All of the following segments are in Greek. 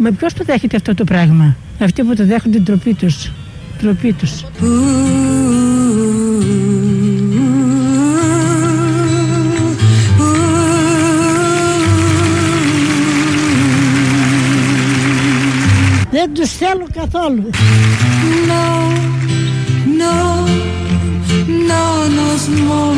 Με ποιος το δέχεται αυτό το πράγμα; Αυτοί που το δέχονται ντροπή τους. Ντροπή τους. Δεν τους θέλω καθόλου. No, no, no nos moverán.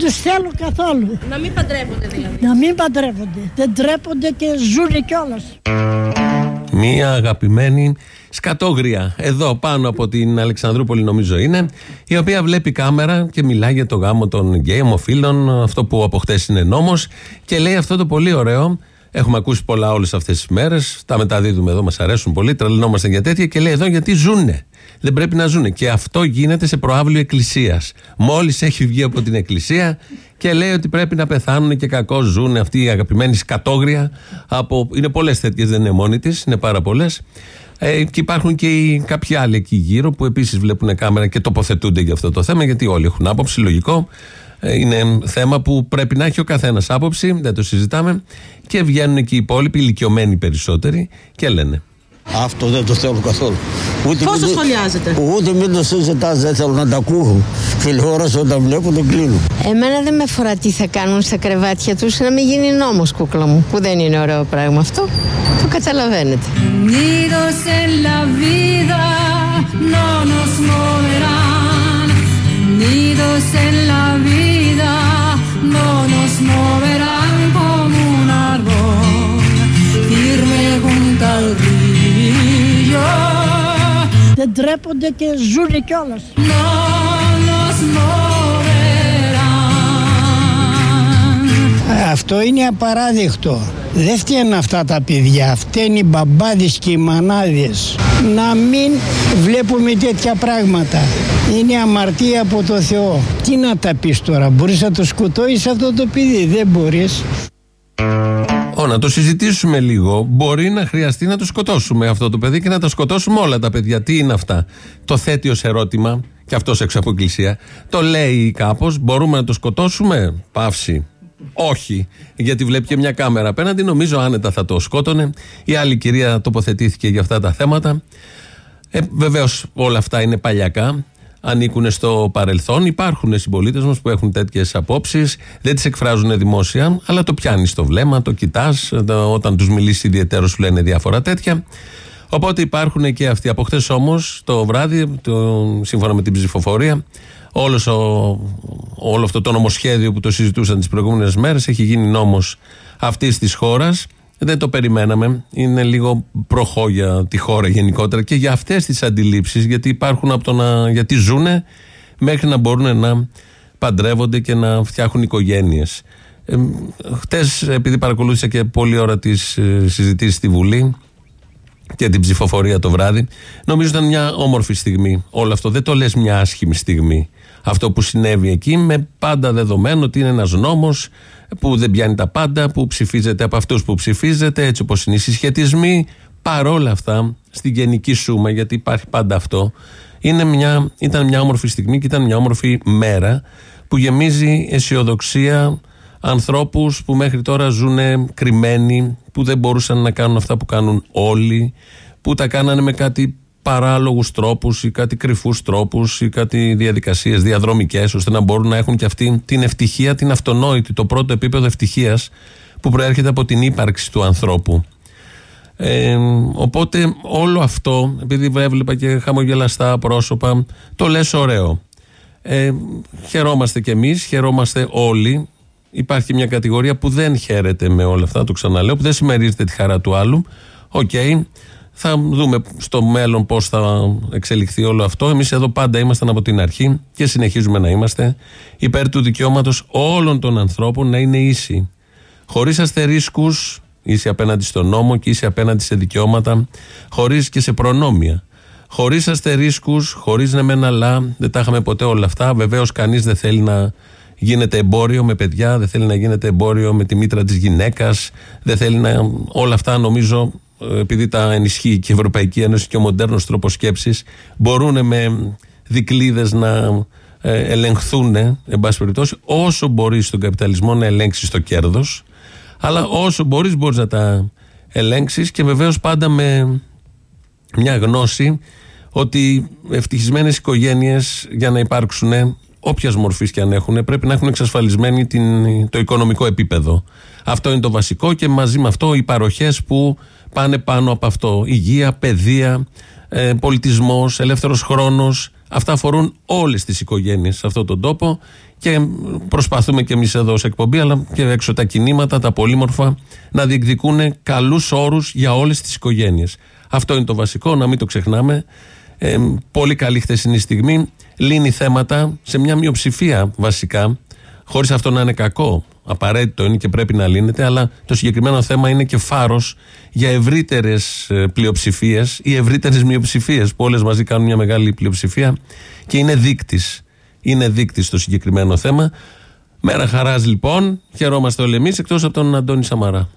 Τους θέλω καθόλου. Να μην παντρεύονται δηλαδή. Να μην παντρεύονται. Δεν τρέπονται και ζουν κιόλας. Μία αγαπημένη σκατόγρια εδώ πάνω από την Αλεξανδρούπολη νομίζω είναι η οποία βλέπει κάμερα και μιλάει για το γάμο των γκέι ομοφύλων αυτό που από χτες είναι νόμος και λέει αυτό το πολύ ωραίο Έχουμε ακούσει πολλά όλες αυτές τις μέρες. Τα μεταδίδουμε εδώ, μας αρέσουν πολύ. Τρελνόμαστε για τέτοια και λέει εδώ γιατί ζούνε. Δεν πρέπει να ζούνε. Και αυτό γίνεται σε προάβλιο εκκλησίας. Μόλις έχει βγει από την εκκλησία και λέει ότι πρέπει να πεθάνουν και κακώς ζουν αυτοί οι αγαπημένοι σκατόγρια. Από... Είναι πολλές τέτοιες, δεν είναι μόνη της, είναι πάρα πολλές. Ε, και υπάρχουν και οι, κάποιοι άλλοι εκεί γύρω που επίσης βλέπουν κάμερα και τοποθετούνται για αυτό το θέμα, γιατί όλοι έχουν άποψη, λογικό. Ε, είναι θέμα που πρέπει να έχει ο καθένας άποψη, δεν το συζητάμε. Και βγαίνουν και οι υπόλοιποι, ηλικιωμένοι περισσότεροι, και λένε. Αυτό δεν το θέλω καθόλου. Ούτε Πώς το μην σχολιάζετε; Ούτε μην το συζητάς, δεν θέλω να τα ακούω. Τηλεόραση όταν βλέπω το κλείνω. Εμένα δεν με αφορά τι θα κάνουν στα κρεβάτια τους να μην γίνει νόμος κούκλα μου που δεν είναι ωραίο πράγμα αυτό το καταλαβαίνετε Unidos en la vida junto al río. Δεν τρέπονται και ζουν κιόλας. No nos moverán. Αυτό είναι απαράδεκτο. Δεν φταίνουν αυτά τα παιδιά, φταίνουν οι μπαμπάδες και οι μανάδες. Να μην βλέπουμε τέτοια πράγματα. Είναι αμαρτία από το Θεό. Τι να τα πεις τώρα, μπορείς να το σκοτώσεις αυτό το παιδί, δεν μπορείς. Ω, να το συζητήσουμε λίγο. Μπορεί να χρειαστεί να το σκοτώσουμε αυτό το παιδί και να τα σκοτώσουμε όλα τα παιδιά. Τι είναι αυτά; Το θέτει ως ερώτημα, και αυτός έξω από εκκλησία. Το λέει κάπως. Μπορούμε να το σκοτώσουμε; Παύση. Όχι, γιατί βλέπει και μια κάμερα απέναντι. Νομίζω άνετα θα το σκότωνε. Η άλλη κυρία τοποθετήθηκε για αυτά τα θέματα. Ε, Βεβαίως όλα αυτά είναι παλιακά. Ανήκουν στο παρελθόν. Υπάρχουν συμπολίτες μας που έχουν τέτοιες απόψεις. Δεν τις εκφράζουν δημόσια, αλλά το πιάνεις στο βλέμμα, το κοιτάς. Όταν τους μιλήσεις ιδιαίτερο, σου λένε διάφορα τέτοια. Οπότε υπάρχουν και αυτοί. Από χτε όμως το βράδυ, το, σύμφωνα με την ψηφοφορία, όλος ο, όλο αυτό το νομοσχέδιο που το συζητούσαν τις προηγούμενες μέρες έχει γίνει νόμος αυτής της χώρας. Δεν το περιμέναμε. Είναι λίγο προχώ για τη χώρα γενικότερα και για αυτές τις αντιλήψεις, γιατί υπάρχουν από το να. γιατί ζουνε μέχρι να μπορούν να παντρεύονται και να φτιάχνουν οικογένειες. Ε, Χτες, επειδή παρακολούθησα και πολλή ώρα τις συζητήσεις στη Βουλή, και την ψηφοφορία το βράδυ. Νομίζω ήταν μια όμορφη στιγμή όλο αυτό. Δεν το λες μια άσχημη στιγμή. Αυτό που συνέβη εκεί με πάντα δεδομένο ότι είναι ένας νόμος που δεν πιάνει τα πάντα, που ψηφίζεται από αυτούς που ψηφίζεται, έτσι όπως είναι οι συσχετισμοί. Παρόλα αυτά, στην γενική σούμα, γιατί υπάρχει πάντα αυτό, είναι μια, ήταν μια όμορφη στιγμή και ήταν μια όμορφη μέρα που γεμίζει αισιοδοξία ανθρώπους που μέχρι τώρα ζουν κρυμμένοι, που δεν μπορούσαν να κάνουν αυτά που κάνουν όλοι, που τα κάνανε με κάτι παράλογους τρόπους ή κάτι κρυφούς τρόπους ή κάτι διαδικασίες διαδρομικές ώστε να μπορούν να έχουν και αυτή την ευτυχία, την αυτονόητη, το πρώτο επίπεδο ευτυχίας που προέρχεται από την ύπαρξη του ανθρώπου. Ε, οπότε όλο αυτό, επειδή έβλεπα και χαμογελαστά πρόσωπα, το λες ωραίο. Ε, χαιρόμαστε κι εμείς, χαιρόμαστε όλοι. Υπάρχει μια κατηγορία που δεν χαίρεται με όλα αυτά, το ξαναλέω, που δεν συμμερίζεται τη χαρά του άλλου. Οκ, Θα δούμε στο μέλλον πώς θα εξελιχθεί όλο αυτό. Εμείς εδώ πάντα ήμασταν από την αρχή και συνεχίζουμε να είμαστε υπέρ του δικαιώματος όλων των ανθρώπων να είναι ίσοι. Χωρίς αστερίσκους, ίσοι απέναντι στον νόμο και ίσοι απέναντι σε δικαιώματα, χωρίς και σε προνόμια. Χωρίς αστερίσκους, χωρίς ναι μεν αλλά, δεν τα είχαμε ποτέ όλα αυτά. Βεβαίως, κανείς δεν θέλει να γίνεται εμπόριο με παιδιά, δεν θέλει να γίνεται εμπόριο με τη μήτρα της γυναίκας, δεν θέλει να. Όλα αυτά νομίζω επειδή τα ενισχύει και η Ευρωπαϊκή Ένωση και ο μοντέρνος τρόπος σκέψης μπορούν με δικλείδες να ε, ελεγχθούν εν πάση περιπτώσει όσο μπορείς στον καπιταλισμό να ελέγξεις το κέρδος αλλά όσο μπορείς μπορείς να τα ελέγξεις και βεβαίως πάντα με μια γνώση ότι ευτυχισμένες οικογένειες για να υπάρξουν όποιας μορφής και αν έχουν, πρέπει να έχουν εξασφαλισμένη την, το οικονομικό επίπεδο. Αυτό είναι το βασικό και μαζί με αυτό οι παροχές που πάνε πάνω από αυτό. Υγεία, παιδεία, ε, πολιτισμός, ελεύθερος χρόνος. Αυτά αφορούν όλες τις οικογένειες σε αυτόν τον τόπο και προσπαθούμε και εμείς εδώ σε εκπομπή, αλλά και έξω τα κινήματα, τα πολύμορφα, να διεκδικούν καλούς όρους για όλες τις οικογένειες. Αυτό είναι το βασικό, να μην το ξεχνάμε. Ε, πολύ καλή χθεσινή στιγμή. Λύνει θέματα σε μια μειοψηφία βασικά, χωρίς αυτό να είναι κακό. Απαραίτητο είναι και πρέπει να λύνεται, αλλά το συγκεκριμένο θέμα είναι και φάρος για ευρύτερες πλειοψηφίες ή ευρύτερες μειοψηφίες, που όλες μαζί κάνουν μια μεγάλη πλειοψηφία και είναι δείκτης. Είναι δείκτης το συγκεκριμένο θέμα. Μέρα χαράς λοιπόν, χαιρόμαστε όλοι εμείς, εκτός από τον Αντώνη Σαμαρά.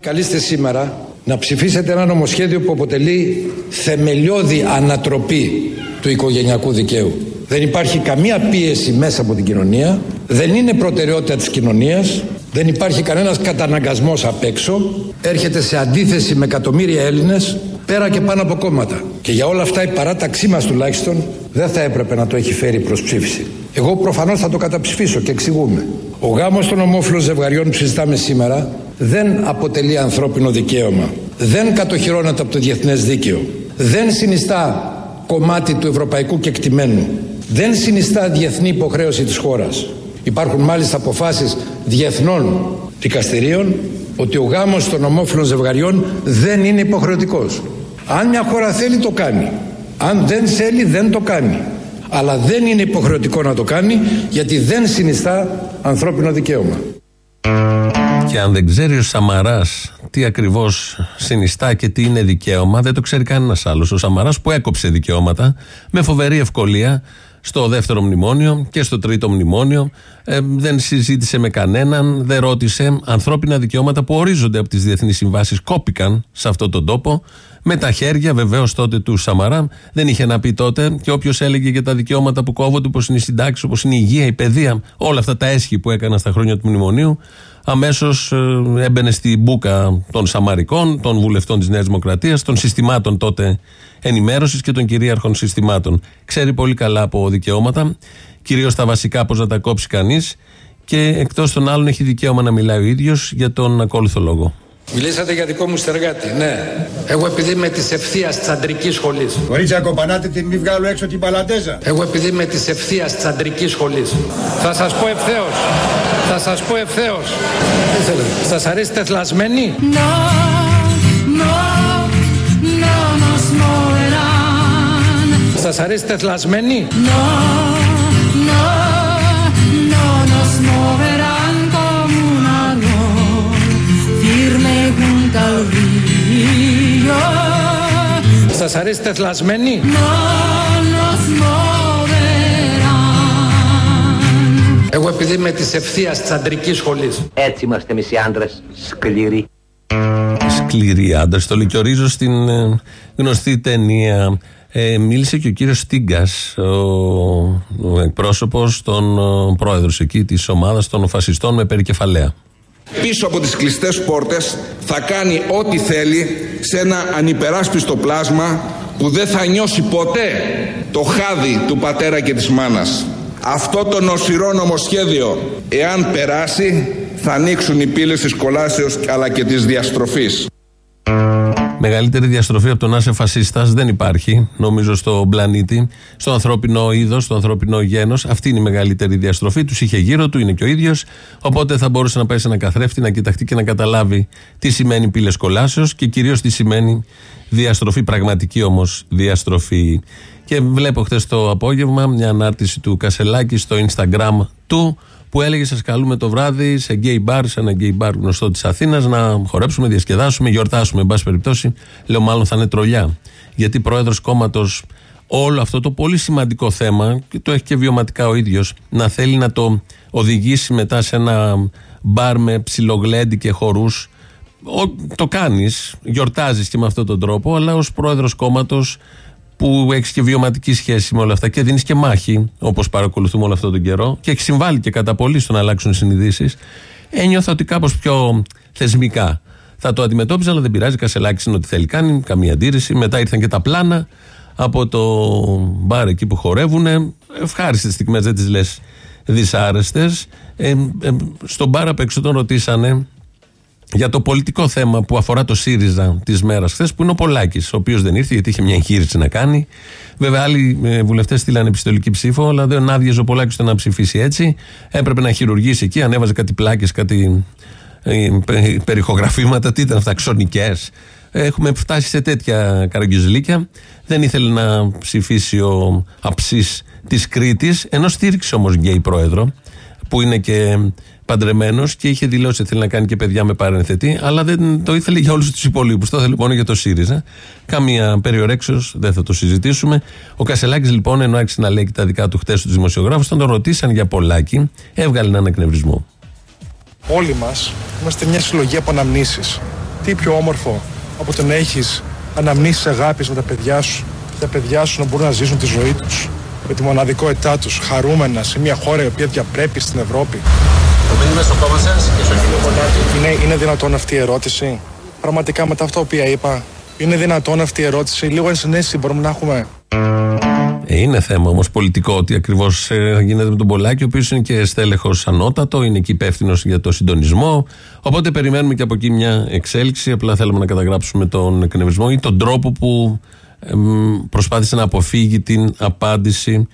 Καλείστε σήμερα να ψηφίσετε ένα νομοσχέδιο που αποτελεί θεμελιώδη ανατροπή του οικογενειακού δικαίου. Δεν υπάρχει καμία πίεση μέσα από την κοινωνία, δεν είναι προτεραιότητα της κοινωνίας, δεν υπάρχει κανένας καταναγκασμός απ' έξω, έρχεται σε αντίθεση με εκατομμύρια Έλληνες πέρα και πάνω από κόμματα. Και για όλα αυτά η παράταξή μας τουλάχιστον δεν θα έπρεπε να το έχει φέρει προς ψήφιση. Εγώ προφανώς θα το καταψηφίσω και εξηγούμε. Ο γάμος των ομόφυλων ζευγαριών που συζητάμε σήμερα δεν αποτελεί ανθρώπινο δικαίωμα. Δεν κατοχυρώνεται από το διεθνές δίκαιο. Δεν συνιστά κομμάτι του ευρωπαϊκού κεκτημένου. Δεν συνιστά διεθνή υποχρέωση της χώρας. Υπάρχουν μάλιστα αποφάσεις διεθνών δικαστηρίων ότι ο γάμος των ομόφυλων ζευγαριών δεν είναι υποχρεωτικός. Αν μια χώρα θέλει το κάνει. Αν δεν θέλει δεν το κάνει. Αλλά δεν είναι υποχρεωτικό να το κάνει γιατί δεν συνιστά ανθρώπινο δικαίωμα. Και αν δεν ξέρει ο Σαμαράς τι ακριβώς συνιστά και τι είναι δικαίωμα, δεν το ξέρει κανένας άλλος. Ο Σαμαράς που έκοψε δικαιώματα με φοβερή ευκολία στο δεύτερο μνημόνιο και στο τρίτο μνημόνιο. Ε, δεν συζήτησε με κανέναν, δεν ρώτησε. Ανθρώπινα δικαιώματα που ορίζονται από τις διεθνείς συμβάσεις κόπηκαν σε αυτόν τον τόπο. Με τα χέρια βεβαίως τότε του Σαμαρά. Δεν είχε να πει τότε και όποιος έλεγε για τα δικαιώματα που κόβονται, όπως είναι η συντάξη, όπως είναι η υγεία, η παιδεία, όλα αυτά τα έσχη που έκανα στα χρόνια του μνημονίου, αμέσως ε, έμπαινε στην μπουκα των Σαμαρικών, των βουλευτών της Νέας Δημοκρατίας, των συστημάτων τότε ενημέρωσης και των κυρίαρχων συστημάτων. Ξέρει πολύ καλά από δικαιώματα, κυρίως τα βασικά πώς να τα κόψει κανείς και εκτός των άλλων έχει δικαίωμα να μιλάει ο ίδιος για τον ακόλουθο λόγο. Μιλήσατε για δικό μου στεργάτη, ναι. Εγώ επειδή είμαι της ευθείας τσαντρική σχολής. Κορίτσια, κοπανάτε την μη βγάλω έξω την παλαντέζα. Εγώ επειδή είμαι της ευθείας τσαντρική σχολής. Θα σας πω ευθέως. Θα σας πω ευθέως. Σας αρέσει τεθλασμένη; No, no, no nos moverán. Σας αρέσει τεθλασμένη; No, no, junto al río. Σας αρέσει τεθλασμένη; No nos moverán. Εγώ επειδή είμαι της ευθείας τσαντρική σχολής. Έτσι είμαστε εμείς οι άντρες, σκληροί. Σκληροί άντρες. Το λικιορίζω στην ε, γνωστή ταινία. Ε, μίλησε και ο κύριος Στίγκας, ο, ο εκπρόσωπος, τον ε, πρόεδρος εκεί της ομάδας των φασιστών με περικεφαλαία. Πίσω από τις κλειστές πόρτες θα κάνει ό,τι θέλει σε ένα ανυπεράσπιστο πλάσμα που δεν θα νιώσει ποτέ το χάδι του πατέρα και της μάνας. Αυτό το νοσηρό νομοσχέδιο, εάν περάσει, θα ανοίξουν οι πύλες της κολάσεως αλλά και της διαστροφής. Μεγαλύτερη διαστροφή από το να είσαι φασίστας δεν υπάρχει, νομίζω, στον πλανήτη, στο ανθρώπινο είδος, στο ανθρώπινο γένος. Αυτή είναι η μεγαλύτερη διαστροφή. Τους είχε γύρω του, είναι και ο ίδιος. Οπότε θα μπορούσε να πάει σε ένα καθρέφτη, να κοιταχτεί και να καταλάβει τι σημαίνει πύλες κολάσεως και κυρίως τι σημαίνει διαστροφή, πραγματική όμως διαστροφή. Και βλέπω χθες το απόγευμα μια ανάρτηση του Κασελάκη στο Instagram του που έλεγε σας καλούμε το βράδυ σε gay bar, σε ένα gay bar γνωστό της Αθήνας να χορέψουμε, διασκεδάσουμε, γιορτάσουμε. Εν πάση περιπτώσει, λέω μάλλον θα είναι τρολιά. Γιατί πρόεδρος κόμματος όλο αυτό το πολύ σημαντικό θέμα, και το έχει και βιωματικά ο ίδιος, να θέλει να το οδηγήσει μετά σε ένα μπαρ με ψιλογλέντι και χορούς. Το κάνεις, γιορτάζεις και με αυτόν τον τρόπο, αλλά ως πρόεδρος κόμματος που έχεις και βιωματική σχέση με όλα αυτά και δίνεις και μάχη, όπως παρακολουθούμε όλο αυτόν τον καιρό, και έχεις συμβάλει και κατά πολύ στο να αλλάξουν συνειδήσεις, ένιωθα ότι κάπως πιο θεσμικά θα το αντιμετώπιζα, αλλά δεν πειράζει. Κασελάκης είναι ό,τι θέλει κάνει, καμία αντίρρηση. Μετά ήρθαν και τα πλάνα από το μπαρ εκεί που χορεύουν. Ευχάριστες στιγμές, δεν τις λες δυσάρεστες. Ε, ε, στον μπαρ απ' έξω τον ρωτήσανε για το πολιτικό θέμα που αφορά το ΣΥΡΙΖΑ της μέρας χθες, που είναι ο Πολάκης, ο οποίος δεν ήρθε γιατί είχε μια εγχείρηση να κάνει. Βέβαια, άλλοι ε, βουλευτές στείλανε επιστολική ψήφο, αλλά δεν άδειαζε ο Πολάκης το να ψηφίσει έτσι. Έπρεπε να χειρουργήσει εκεί, ανέβαζε κάτι πλάκες, κάτι ε, περιχογραφήματα, τι ήταν αυτά, ξωνικές. Έχουμε φτάσει σε τέτοια καραγκιουζλίκια. Δεν ήθελε να ψηφίσει ο αψής της Κρήτης, ενώ στήριξε όμως γκέι πρόεδρο, που είναι και παντρεμένος και είχε δηλώσει ότι θέλει να κάνει και παιδιά με παρενθετή, αλλά δεν το ήθελε για όλους τους υπολείπους. Το ήθελε μόνο για το ΣΥΡΙΖΑ. Καμία περιορέξεως, δεν θα το συζητήσουμε. Ο Κασελάκης λοιπόν, ενώ άρχισε να λέει και τα δικά του χτε στους δημοσιογράφους, όταν τον ρωτήσαν για πολλάκι, έβγαλε έναν εκνευρισμό. Όλοι μας είμαστε μια συλλογή από αναμνήσεις. Τι πιο όμορφο από το να έχεις αναμνήσεις αγάπης με τα παιδιά σου και τα παιδιά σου να μπορούν να ζήσουν τη ζωή τους με τη μοναδικότητά τους, χαρούμενα σε μια χώρα η οποία διαπρέπει στην Ευρώπη. Το μήνυμα στο κόμμα σα και στο κύριο Πολάκη. Είναι, είναι δυνατόν αυτή η ερώτηση; Πραγματικά μετά αυτά που είπα, είναι δυνατόν αυτή η ερώτηση; Λίγο ενσυναίσθηση μπορούμε να έχουμε. Ε, είναι θέμα όμως πολιτικό ότι ακριβώς ε, γίνεται με τον Πολάκη, ο οποίος είναι και στέλεχος ανώτατο, είναι και υπεύθυνος για το συντονισμό. Οπότε περιμένουμε και από εκεί μια εξέλιξη. Απλά θέλουμε να καταγράψουμε τον εκνευρισμό ή τον τρόπο που ε, προσπάθησε να αποφύγει την απάντηση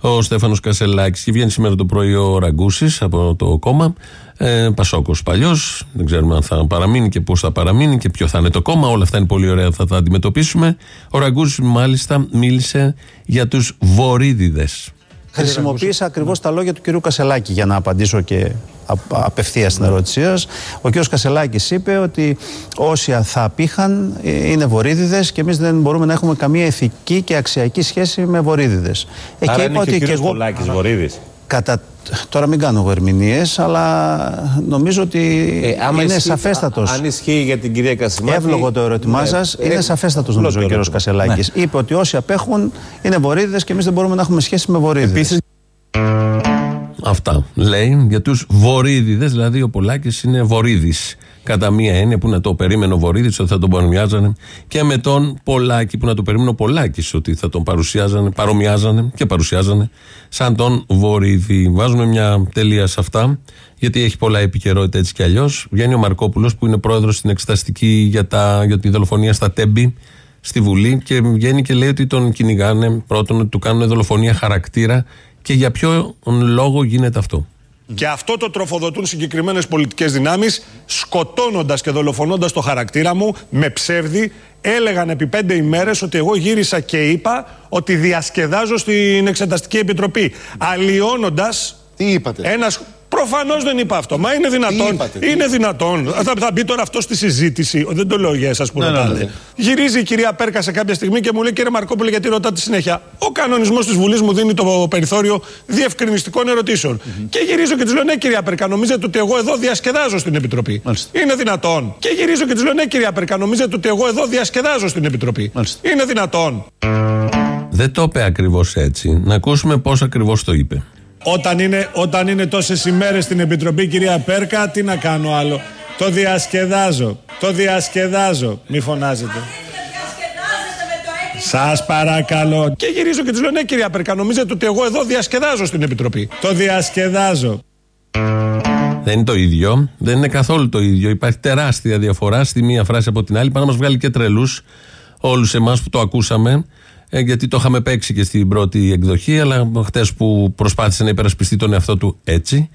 ο Στέφανος Κασελάκης. Και βγαίνει σήμερα το πρωί ο Ραγκούσης από το κόμμα. Ε, Πασόκος παλιός. Δεν ξέρουμε αν θα παραμείνει και πώς θα παραμείνει και ποιο θα είναι το κόμμα. Όλα αυτά είναι πολύ ωραία, θα τα αντιμετωπίσουμε. Ο Ραγκούσης μάλιστα μίλησε για τους βορύδιδες. Χρησιμοποίησα ακριβώς τα λόγια του κυρίου Κασελάκη για να απαντήσω και απευθείας στην ερώτησή σας. Ο κ. Κασελάκης είπε ότι όσοι θα απήχαν ε, είναι βορύδιδες και εμείς δεν μπορούμε να έχουμε καμία ηθική και αξιακή σχέση με βορύδιδες. Άρα είναι και, και εγώ. Βορύδης. Κατά Τώρα μην κάνω εγώ ερμηνείες, αλλά νομίζω ότι ε, είναι ισχύει, σαφέστατος. Αν ισχύει για την κυρία Κασιμάκη. Εύλογο το ερώτημά ναι, σας. ε, είναι σαφέστατος νομίζω ο κ. Κασελάκης. Ναι. Είπε ότι όσοι απέχουν είναι βορύδιδες και εμείς δεν μπορούμε να έχουμε σχέση με βορύδιδες. Επίσης, Αυτά λέει για τους βορύδιδες, δηλαδή ο Πολάκης είναι βορύδης. Κατά μία έννοια που να το περίμενε ο Βορύδης ότι θα τον παρομοιάζανε και με τον Πολάκη που να το περίμενε ο Πολάκης ότι θα τον παρουσιάζανε, παρομοιάζανε και παρουσιάζανε σαν τον Βορύδη. Βάζουμε μια τελεία σε αυτά, γιατί έχει πολλά επικαιρότητα έτσι κι αλλιώς. Βγαίνει ο Μαρκόπουλος που είναι πρόεδρος στην εξεταστική για, τα, για τη δολοφονία στα Τέμπη στη Βουλή και βγαίνει και λέει ότι τον κυνηγάνε πρώτον ότι του κάνουν δολοφονία χαρακτήρα και για ποιο λόγο γίνεται αυτό. Και αυτό το τροφοδοτούν συγκεκριμένες πολιτικές δυνάμεις, σκοτώνοντας και δολοφονώντας το χαρακτήρα μου με ψεύδι. Έλεγαν επί πέντε ημέρες ότι εγώ γύρισα και είπα ότι διασκεδάζω στην Εξεταστική Επιτροπή. Αλλοιώνοντας. Τι είπατε; Ένας... Προφανώς δεν είπα αυτό. Μα είναι δυνατόν. είπατε, τι είναι δυνατόν. Θα, θα μπει τώρα αυτό στη συζήτηση. Δεν το λέω για εσάς που Ναι, ναι, ρωτάτε. ναι. Γυρίζει η κυρία Πέρκα σε κάποια στιγμή και μου λέει: Κύριε Μαρκόπουλο, γιατί ρωτάτε συνέχεια; Ο κανονισμός της Βουλής μου δίνει το περιθώριο διευκρινιστικών ερωτήσεων. Και γυρίζω και της λέω: Ναι, κυρία Πέρκα, νομίζετε ότι εγώ εδώ διασκεδάζω στην Επιτροπή; Είναι δυνατόν. Και γυρίζω και της λέω: Ναι, κυρία Πέρκα, νομίζετε ότι εγώ εδώ διασκεδάζω στην Επιτροπή; Είναι δυνατόν. Δεν το είπε ακριβώς έτσι. Να ακούσουμε πώς ακριβώς το είπε. Όταν είναι, όταν είναι τόσες ημέρες στην Επιτροπή, κυρία Πέρκα, τι να κάνω άλλο. Το διασκεδάζω. Το διασκεδάζω. Μη φωνάζετε. Σας παρακαλώ. Και γυρίζω και της λέω, ναι κυρία Πέρκα, νομίζετε ότι εγώ εδώ διασκεδάζω στην Επιτροπή. Το διασκεδάζω. Δεν είναι το ίδιο. Δεν είναι καθόλου το ίδιο. Υπάρχει τεράστια διαφορά στη μία φράση από την άλλη. Πάνω να μας βγάλει και τρελούς όλους εμάς που το ακούσαμε. Ε, γιατί το είχαμε παίξει και στην πρώτη εκδοχή. Αλλά χτες που προσπάθησε να υπερασπιστεί τον εαυτό του έτσι,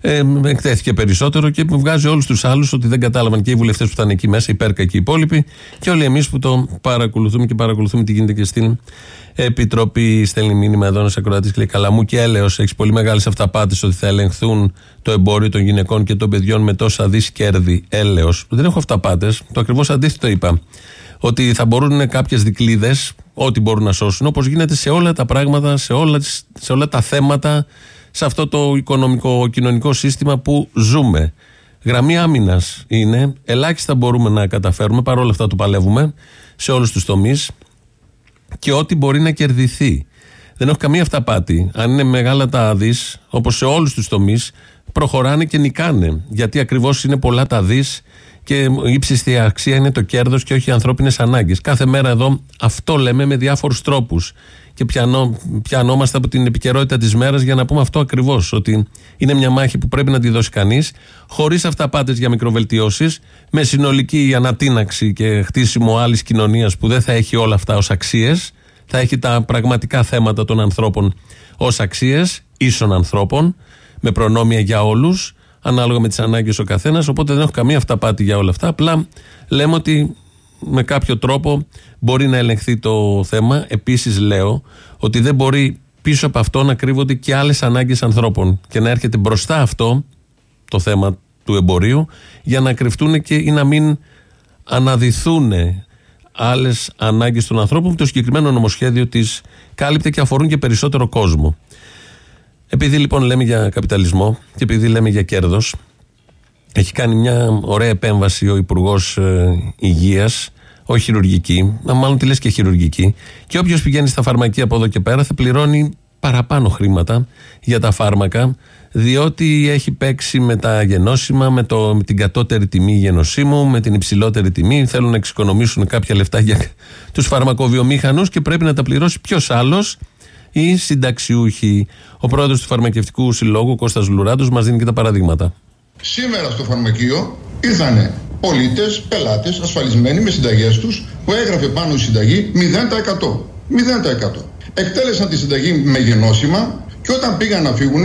ε, εκτέθηκε περισσότερο και βγάζει όλους τους άλλους ότι δεν κατάλαβαν και οι βουλευτές που ήταν εκεί μέσα, η Πέρκα και οι υπόλοιποι, και όλοι εμείς που το παρακολουθούμε και παρακολουθούμε τι γίνεται και στην Επιτροπή. Στέλνει μήνυμα εδώ ένας ακροατής και λέει: Καλά, μου και έλεος, έχεις πολύ μεγάλες αυταπάτες ότι θα ελεγχθούν το εμπόριο των γυναικών και των παιδιών με τόσα δις κέρδη. Έλεος. Δεν έχω αυταπάτες. Το ακριβώς αντίθετο είπα. Ότι θα μπορούν κάποιες δικλείδε, ό,τι μπορούν να σώσουν, όπως γίνεται σε όλα τα πράγματα, σε όλα, σε όλα τα θέματα, σε αυτό το οικονομικό, κοινωνικό σύστημα που ζούμε. Γραμμή άμυνας είναι, ελάχιστα μπορούμε να καταφέρουμε, παρόλα αυτά το παλεύουμε σε όλους τους τομείς και ό,τι μπορεί να κερδιθεί. Δεν έχω καμία αυταπάτη. Αν είναι μεγάλα τα δις, όπως σε όλους τους τομείς, προχωράνε και νικάνε. Γιατί ακριβώς είναι πολλά τα δις και η ύψιστη αξία είναι το κέρδος και όχι οι ανθρώπινες ανάγκες. Κάθε μέρα εδώ αυτό λέμε με διάφορους τρόπους. Και πιανό, πιανόμαστε από την επικαιρότητα της μέρας για να πούμε αυτό ακριβώς. Ότι είναι μια μάχη που πρέπει να τη δώσει κανείς, χωρίς αυταπάτε για μικροβελτιώσεις, με συνολική ανατείναξη και χτίσιμο άλλης κοινωνίας που δεν θα έχει όλα αυτά ως αξίες, θα έχει τα πραγματικά θέματα των ανθρώπων ως αξίες, ίσων ανθρώπων, με προνόμια για όλους, ανάλογα με τις ανάγκες ο καθένας. Οπότε δεν έχω καμία αυταπάτη για όλα αυτά. Απλά λέμε ότι με κάποιο τρόπο μπορεί να ελεγχθεί το θέμα. Επίσης λέω ότι δεν μπορεί πίσω από αυτό να κρύβονται και άλλες ανάγκες ανθρώπων και να έρχεται μπροστά αυτό το θέμα του εμπορίου για να κρυφτούν και ή να μην αναδυθούν άλλες ανάγκες των ανθρώπων που το συγκεκριμένο νομοσχέδιο της κάλυπτε και αφορούν και περισσότερο κόσμο. Επειδή λοιπόν λέμε για καπιταλισμό και επειδή λέμε για κέρδος, έχει κάνει μια ωραία επέμβαση ο Υπουργός Υγείας, όχι χειρουργική, μάλλον τη λες και χειρουργική. Και όποιος πηγαίνει στα φαρμακεία από εδώ και πέρα θα πληρώνει παραπάνω χρήματα για τα φάρμακα, διότι έχει παίξει με τα γενώσιμα, με, το, με την κατώτερη τιμή γενοσύμου, με την υψηλότερη τιμή. Θέλουν να εξοικονομήσουν κάποια λεφτά για τους φαρμακοβιομήχανου και πρέπει να τα πληρώσει ποιος άλλος οι συνταξιούχοι. Ο πρόεδρος του Φαρμακευτικού Συλλόγου, Κώστας Λουράντος, μας δίνει και τα παραδείγματα. Σήμερα στο φαρμακείο ήρθαν πολίτες, πελάτες, ασφαλισμένοι με συνταγές τους, που έγραφε πάνω η συνταγή 0%. 0%. Εκτέλεσαν τη συνταγή με γενώσιμα και όταν πήγαν να φύγουν,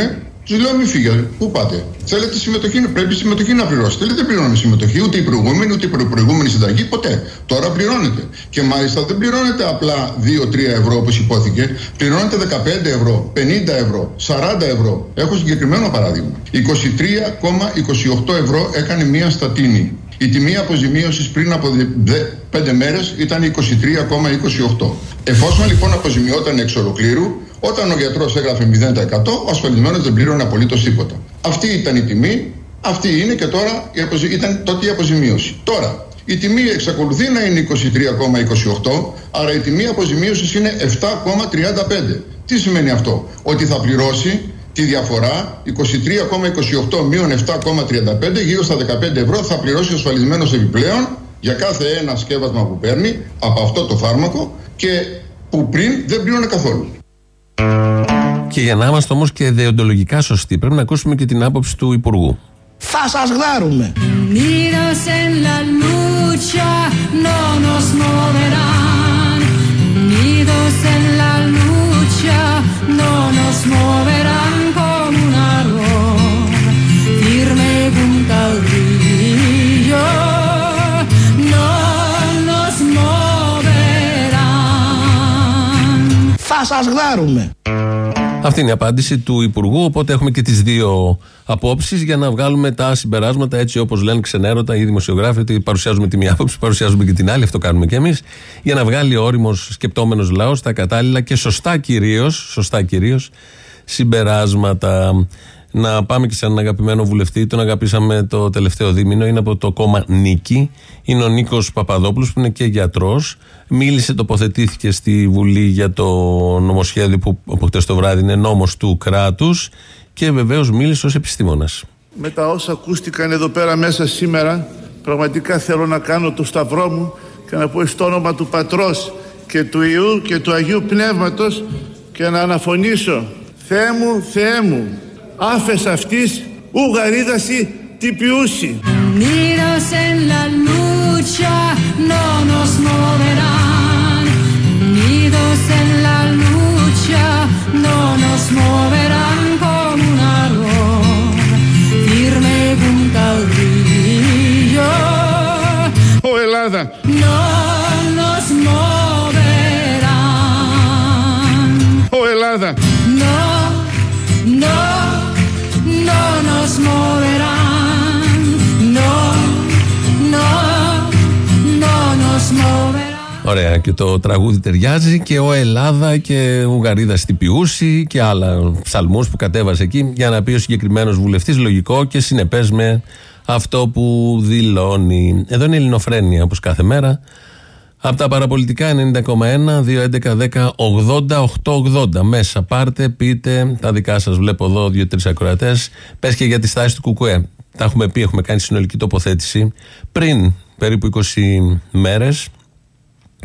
του λέω μην φύγετε. Πού πάτε; Θέλετε συμμετοχή, πρέπει συμμετοχή να πληρώσετε. Λέει δεν πληρώνουμε συμμετοχή, ούτε η προηγούμενη, ούτε η προ- προηγούμενη συνταγή, ποτέ. Τώρα πληρώνετε. Και μάλιστα δεν πληρώνετε απλά 2-3 ευρώ όπως υπόθηκε. Πληρώνετε 15 ευρώ, 50 ευρώ, 40 ευρώ. Έχω συγκεκριμένο παράδειγμα. 23,28 ευρώ έκανε μία στατίνη. Η τιμή αποζημίωσης πριν από 5 μέρες ήταν 23,28. Εφόσον λοιπόν αποζημιόταν εξ ολοκλήρου, όταν ο γιατρός έγραφε 0%, ο ασφαλισμένος δεν πλήρωνε απολύτως τίποτα. Αυτή ήταν η τιμή, αυτή είναι και τώρα η αποζη... ήταν τότε η αποζημίωση. Τώρα, η τιμή εξακολουθεί να είναι 23,28, άρα η τιμή αποζημίωσης είναι 7,35. Τι σημαίνει αυτό, ότι θα πληρώσει τη διαφορά 23,28 μείον 7,35 γύρω στα 15 ευρώ θα πληρώσει ο ασφαλισμένος επιπλέον για κάθε ένα σκεύασμα που παίρνει από αυτό το φάρμακο και που πριν δεν πλήρωνε καθόλου. Και για να είμαστε όμως και δεοντολογικά σωστοί, πρέπει να ακούσουμε και την άποψη του Υπουργού. Θα σας γδάρουμε. Unidos en la lucha no nos moverán. Θα σας γδάρουμε. Αυτή είναι η απάντηση του Υπουργού. Οπότε έχουμε και τις δύο απόψεις για να βγάλουμε τα συμπεράσματα έτσι όπως λένε ξενέρωτα οι δημοσιογράφοι. Ότι παρουσιάζουμε τη μία άποψη, παρουσιάζουμε και την άλλη. Αυτό κάνουμε και εμείς. Για να βγάλει ο όριμος σκεπτόμενος λαός τα κατάλληλα και σωστά κυρίως σωστά κυρίως, συμπεράσματα. Να πάμε και σε έναν αγαπημένο βουλευτή. Τον αγαπήσαμε το τελευταίο δίμηνο. Είναι από το κόμμα Νίκη. Είναι ο Νίκος Παπαδόπουλος, που είναι και γιατρός. Μίλησε, τοποθετήθηκε στη Βουλή για το νομοσχέδιο που από χτες το βράδυ είναι νόμος του κράτους. Και βεβαίως μίλησε ως επιστήμονας. Με τα όσα ακούστηκαν εδώ πέρα μέσα σήμερα, πραγματικά θέλω να κάνω το σταυρό μου και να πω στο όνομα του Πατρός και του Ιού και του Αγίου Πνεύματος και να αναφωνήσω «Θεέ μου, Θεέ μου, άφες αυτής ου γαρίδαση τι πιούσει. Unidos το τραγούδι ταιριάζει και ο Ελλάδα και ο Ουγγαρίδα τυπιούση και άλλα ψαλμούς που κατέβασε εκεί για να πει ο συγκεκριμένος βουλευτής. Λογικό και συνεπές με αυτό που δηλώνει. Εδώ είναι η Ελληνοφρένεια όπως κάθε μέρα. Από τα παραπολιτικά 90,1, 2, 11, 10, 80, 8, 80. Μέσα πάρτε, πείτε τα δικά σας. Βλέπω εδώ δύο-τρεις ακροατές. Πες και για τη στάση του Κουκουέ. Τα έχουμε πει, έχουμε κάνει συνολική τοποθέτηση πριν περίπου 20 μέρες.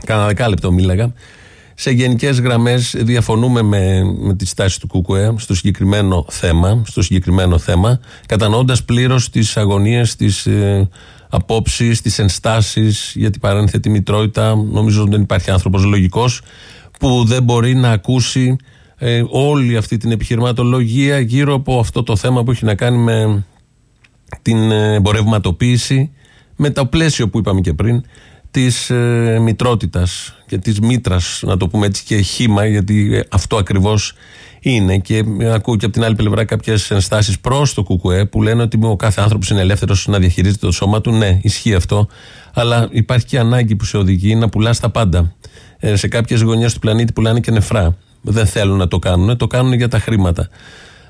Κάνα δεκάλεπτο μίλαγα. Σε γενικές γραμμές διαφωνούμε με, με τη στάση του ΚΚΕ στο συγκεκριμένο θέμα, στο συγκεκριμένο θέμα, κατανοώντας πλήρως τις αγωνίες, τις ε, απόψεις, τις ενστάσεις για την παρένθετη μητρότητα. Νομίζω ότι δεν υπάρχει άνθρωπος λογικός που δεν μπορεί να ακούσει ε, όλη αυτή την επιχειρηματολογία γύρω από αυτό το θέμα που έχει να κάνει με την ε, εμπορευματοποίηση, με το πλαίσιο που είπαμε και πριν, της ε, μητρότητας και της μήτρας, να το πούμε έτσι, και χήμα, γιατί ε, αυτό ακριβώς είναι. Και ε, ακούω και από την άλλη πλευρά κάποιες ενστάσεις προς το ΚΚΕ που λένε ότι ο κάθε άνθρωπος είναι ελεύθερος να διαχειρίζεται το σώμα του. Ναι, ισχύει αυτό. Αλλά υπάρχει και ανάγκη που σε οδηγεί να πουλάς τα πάντα. Ε, σε κάποιες γωνιές του πλανήτη πουλάνε και νεφρά. Δεν θέλουν να το κάνουν, το κάνουν για τα χρήματα.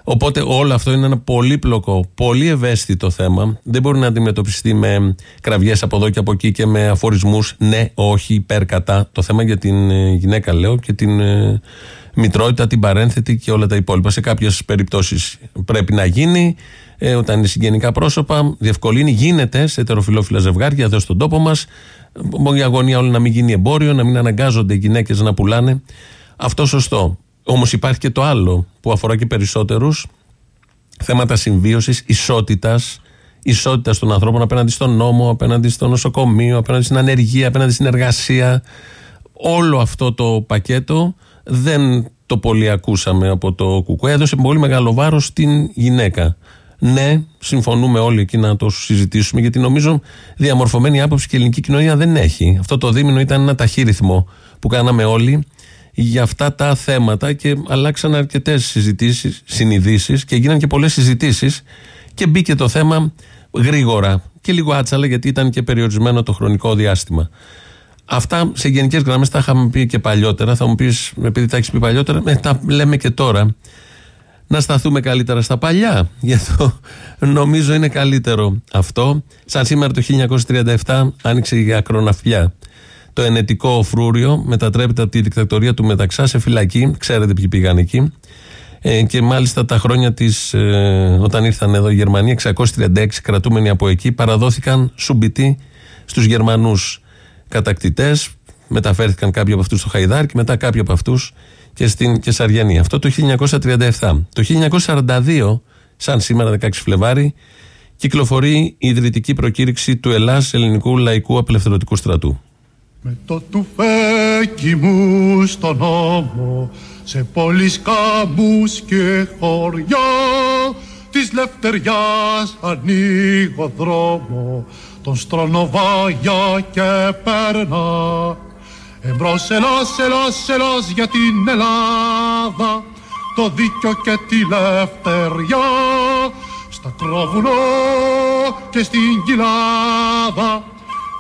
Οπότε όλο αυτό είναι ένα πολύπλοκο, πολύ ευαίσθητο θέμα. Δεν μπορεί να αντιμετωπιστεί με κραυγές από εδώ και από εκεί και με αφορισμούς ναι, όχι, υπέρ, κατά. Το θέμα για την ε, γυναίκα λέω και την ε, μητρότητα, την παρένθετη και όλα τα υπόλοιπα. Σε κάποιες περιπτώσεις πρέπει να γίνει ε, όταν είναι συγγενικά πρόσωπα. Διευκολύνει, γίνεται σε ετεροφιλόφιλα ζευγάρια εδώ στον τόπο μας. Μπορεί η αγωνία όλη να μην γίνει εμπόριο, να μην αναγκάζονται οι γυναίκες να πουλάνε. Αυτό σωστό. Όμως υπάρχει και το άλλο που αφορά και περισσότερους θέματα συμβίωσης, ισότητας, ισότητας των ανθρώπων απέναντι στον νόμο, απέναντι στο νοσοκομείο, απέναντι στην ανεργία, απέναντι στην εργασία. Όλο αυτό το πακέτο δεν το πολύ ακούσαμε από το ΚΚΕ. Έδωσε πολύ μεγάλο βάρος στην γυναίκα. Ναι, συμφωνούμε όλοι εκεί να το συζητήσουμε, γιατί νομίζω διαμορφωμένη άποψη και η ελληνική κοινωνία δεν έχει. Αυτό το δίμηνο ήταν ένα ταχύρυθμο που κάναμε όλοι για αυτά τα θέματα και αλλάξαν αρκετές συζητήσεις, συνειδήσεις και γίνανε και πολλές συζητήσεις και μπήκε το θέμα γρήγορα και λίγο άτσαλα γιατί ήταν και περιορισμένο το χρονικό διάστημα. Αυτά σε γενικές γραμμές τα είχαμε πει και παλιότερα. Θα μου πεις, επειδή τα έχεις πει παλιότερα, ε, τα λέμε και τώρα. Να σταθούμε καλύτερα στα παλιά. Γιατί νομίζω είναι καλύτερο αυτό. Σαν σήμερα το 1937 άνοιξε η ακροναυπιά. Το ενετικό φρούριο μετατρέπεται από τη δικτατορία του Μεταξά σε φυλακή. Ξέρετε ποιοι πήγαν εκεί. Ε, και μάλιστα τα χρόνια της, ε, όταν ήρθαν εδώ οι Γερμανοί, 636 κρατούμενοι από εκεί, παραδόθηκαν σουμπιτοί στους Γερμανούς κατακτητές. Μεταφέρθηκαν κάποιοι από αυτούς στο Χαϊδάρ και μετά κάποιοι από αυτούς και στην Κεσαριανή. Αυτό το 1937. Το 1942, σαν σήμερα 16 Φλεβάρι, κυκλοφορεί η ιδρυτική προκήρυξη του Ελλάς Ελληνικού Λαϊκού Απελευθερωτικού Στρατού. Με το τουφέκι μου στον ώμο σε πόλεις κάμπους και χωριά της λευτεριάς ανοίγω δρόμο τον στρονοβάγια και περνά Εμπρός Ελλάς, Ελλάς, Ελλάς για την Ελλάδα το δίκιο και τη λευτεριά. Στα κρόβουνο και στην κοιλάδα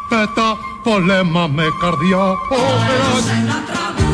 πέτα πολέμα με καρδιά. Ο Ελλάς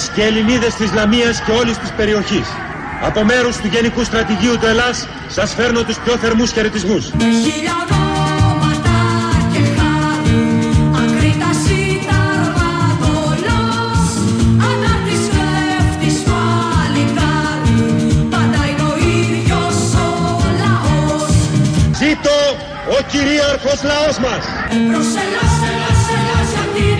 Έλληνες και Ελληνίδες της Λαμίας και όλης της περιοχής. Από μέρους του Γενικού Στρατηγίου του Ελλάς σας φέρνω τους πιο θερμούς χαιρετισμούς. Χίλια ονόματα και χάρη, ακρίτα σύνταρματολός, ανάρτης κλέφτης παλικάρι, πάντα είναι ο ίδιος ο λαός. Ζήτω ο κυρίαρχος λαός μας. Προς Ελλάς, Ελλάς, Ελλάς για την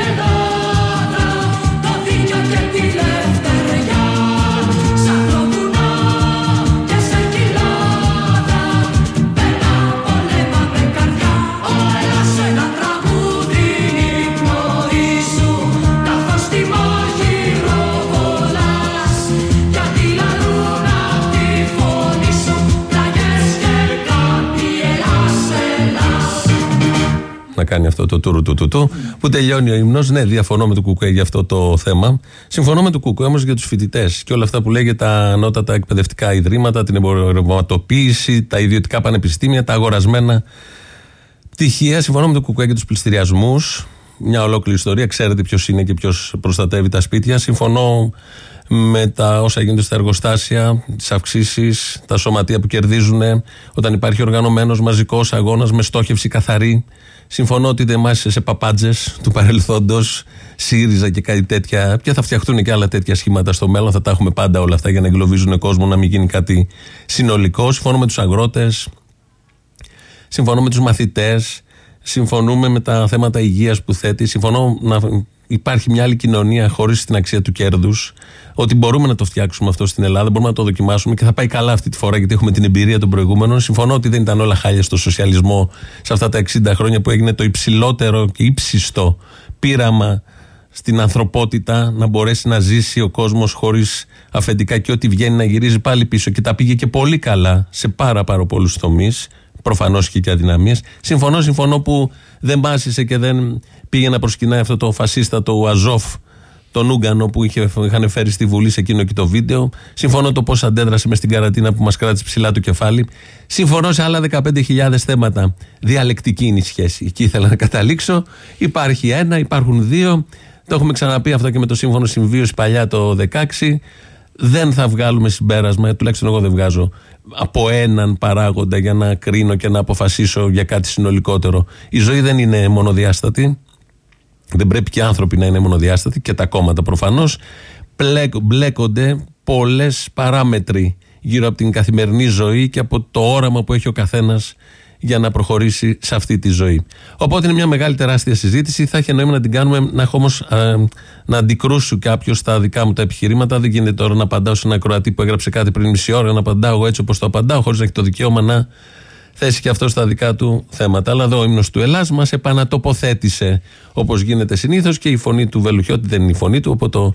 κάνει αυτό το τουρου του του του, που τελειώνει ο ύμνος. Ναι, διαφωνώ με το Κουκουέ για αυτό το θέμα. Συμφωνώ με το Κουκουέ όμως για τους φοιτητές και όλα αυτά που λέει για τα ανώτατα εκπαιδευτικά ιδρύματα, την εμπορευματοποίηση, τα ιδιωτικά πανεπιστήμια, τα αγορασμένα πτυχία. Συμφωνώ με το Κουκουέ για τους πληστηριασμούς. Μια ολόκληρη ιστορία. Ξέρετε ποιος είναι και ποιος προστατεύει τα σπίτια. Συμφωνώ με τα όσα γίνονται στα εργοστάσια, τις αυξήσεις, τα σωματεία που κερδίζουν όταν υπάρχει οργανωμένος μαζικός αγώνας με στόχευση καθαρή. Συμφωνώ ότι δεν μάσησε σε παπάντζες του παρελθόντος, ΣΥΡΙΖΑ και κάτι τέτοια. Και θα φτιαχτούν και άλλα τέτοια σχήματα στο μέλλον. Θα τα έχουμε πάντα όλα αυτά για να εγκλωβίζουν κόσμο, να μην γίνει κάτι συνολικό. Συμφωνώ με τους αγρότες, συμφωνώ με τους μαθητές, συμφωνούμε με τα θέματα υγείας που θέτει. Συμφωνώ να υπάρχει μια άλλη κοινωνία χωρίς την αξία του κέρδους. Ότι μπορούμε να το φτιάξουμε αυτό στην Ελλάδα, μπορούμε να το δοκιμάσουμε και θα πάει καλά αυτή τη φορά γιατί έχουμε την εμπειρία των προηγούμενων. Συμφωνώ ότι δεν ήταν όλα χάλια στο σοσιαλισμό σε αυτά τα 60 χρόνια που έγινε το υψηλότερο και ύψιστο πείραμα στην ανθρωπότητα να μπορέσει να ζήσει ο κόσμος χωρίς αφεντικά και ό,τι βγαίνει να γυρίζει πάλι πίσω. Και τα πήγε και πολύ καλά σε πάρα, πάρα πολλούς τομείς. Προφανώς και και αδυναμίες. Συμφωνώ, συμφωνώ που δεν πάσησε και δεν πήγε να προσκυνάει αυτό το φασίστατο Αζόφ, τον Ούγκανο που είχε, είχαν φέρει στη Βουλή σε εκείνο και το βίντεο. Συμφωνώ το πώς αντέδρασε μες στην καρατίνα που μας κράτησε ψηλά το κεφάλι. Συμφωνώ σε άλλα 15.000 θέματα. Διαλεκτική είναι η σχέση. Εκεί ήθελα να καταλήξω. Υπάρχει ένα, υπάρχουν δύο. Το έχουμε ξαναπεί αυτό και με το σύμφωνο συμβίωση παλιά το 16. Δεν θα βγάλουμε συμπέρασμα, τουλάχιστον εγώ δεν βγάζω, από έναν παράγοντα για να κρίνω και να αποφασίσω για κάτι συνολικότερο. Η ζωή δεν είναι μονοδιάστατη. Δεν πρέπει και οι άνθρωποι να είναι μονοδιάστατοι και τα κόμματα προφανώς. Μπλέκονται πολλές παράμετροι γύρω από την καθημερινή ζωή και από το όραμα που έχει ο καθένας για να προχωρήσει σε αυτή τη ζωή. Οπότε είναι μια μεγάλη τεράστια συζήτηση. Θα έχει νόημα να την κάνουμε, να έχω όμως να αντικρούσω κάποιος στα δικά μου τα επιχειρήματα. Δεν γίνεται τώρα να απαντάω σε ένα Κροατή που έγραψε κάτι πριν μισή ώρα, να απαντάω εγώ έτσι όπως το απαντάω, χωρίς να έχει το δικαίωμα να θέσει και αυτό στα δικά του θέματα. Αλλά εδώ ο ύμνος του Ελλάς μας επανατοποθέτησε όπως γίνεται συνήθως και η φωνή του Βελουχιώτη δεν είναι η φωνή του, από το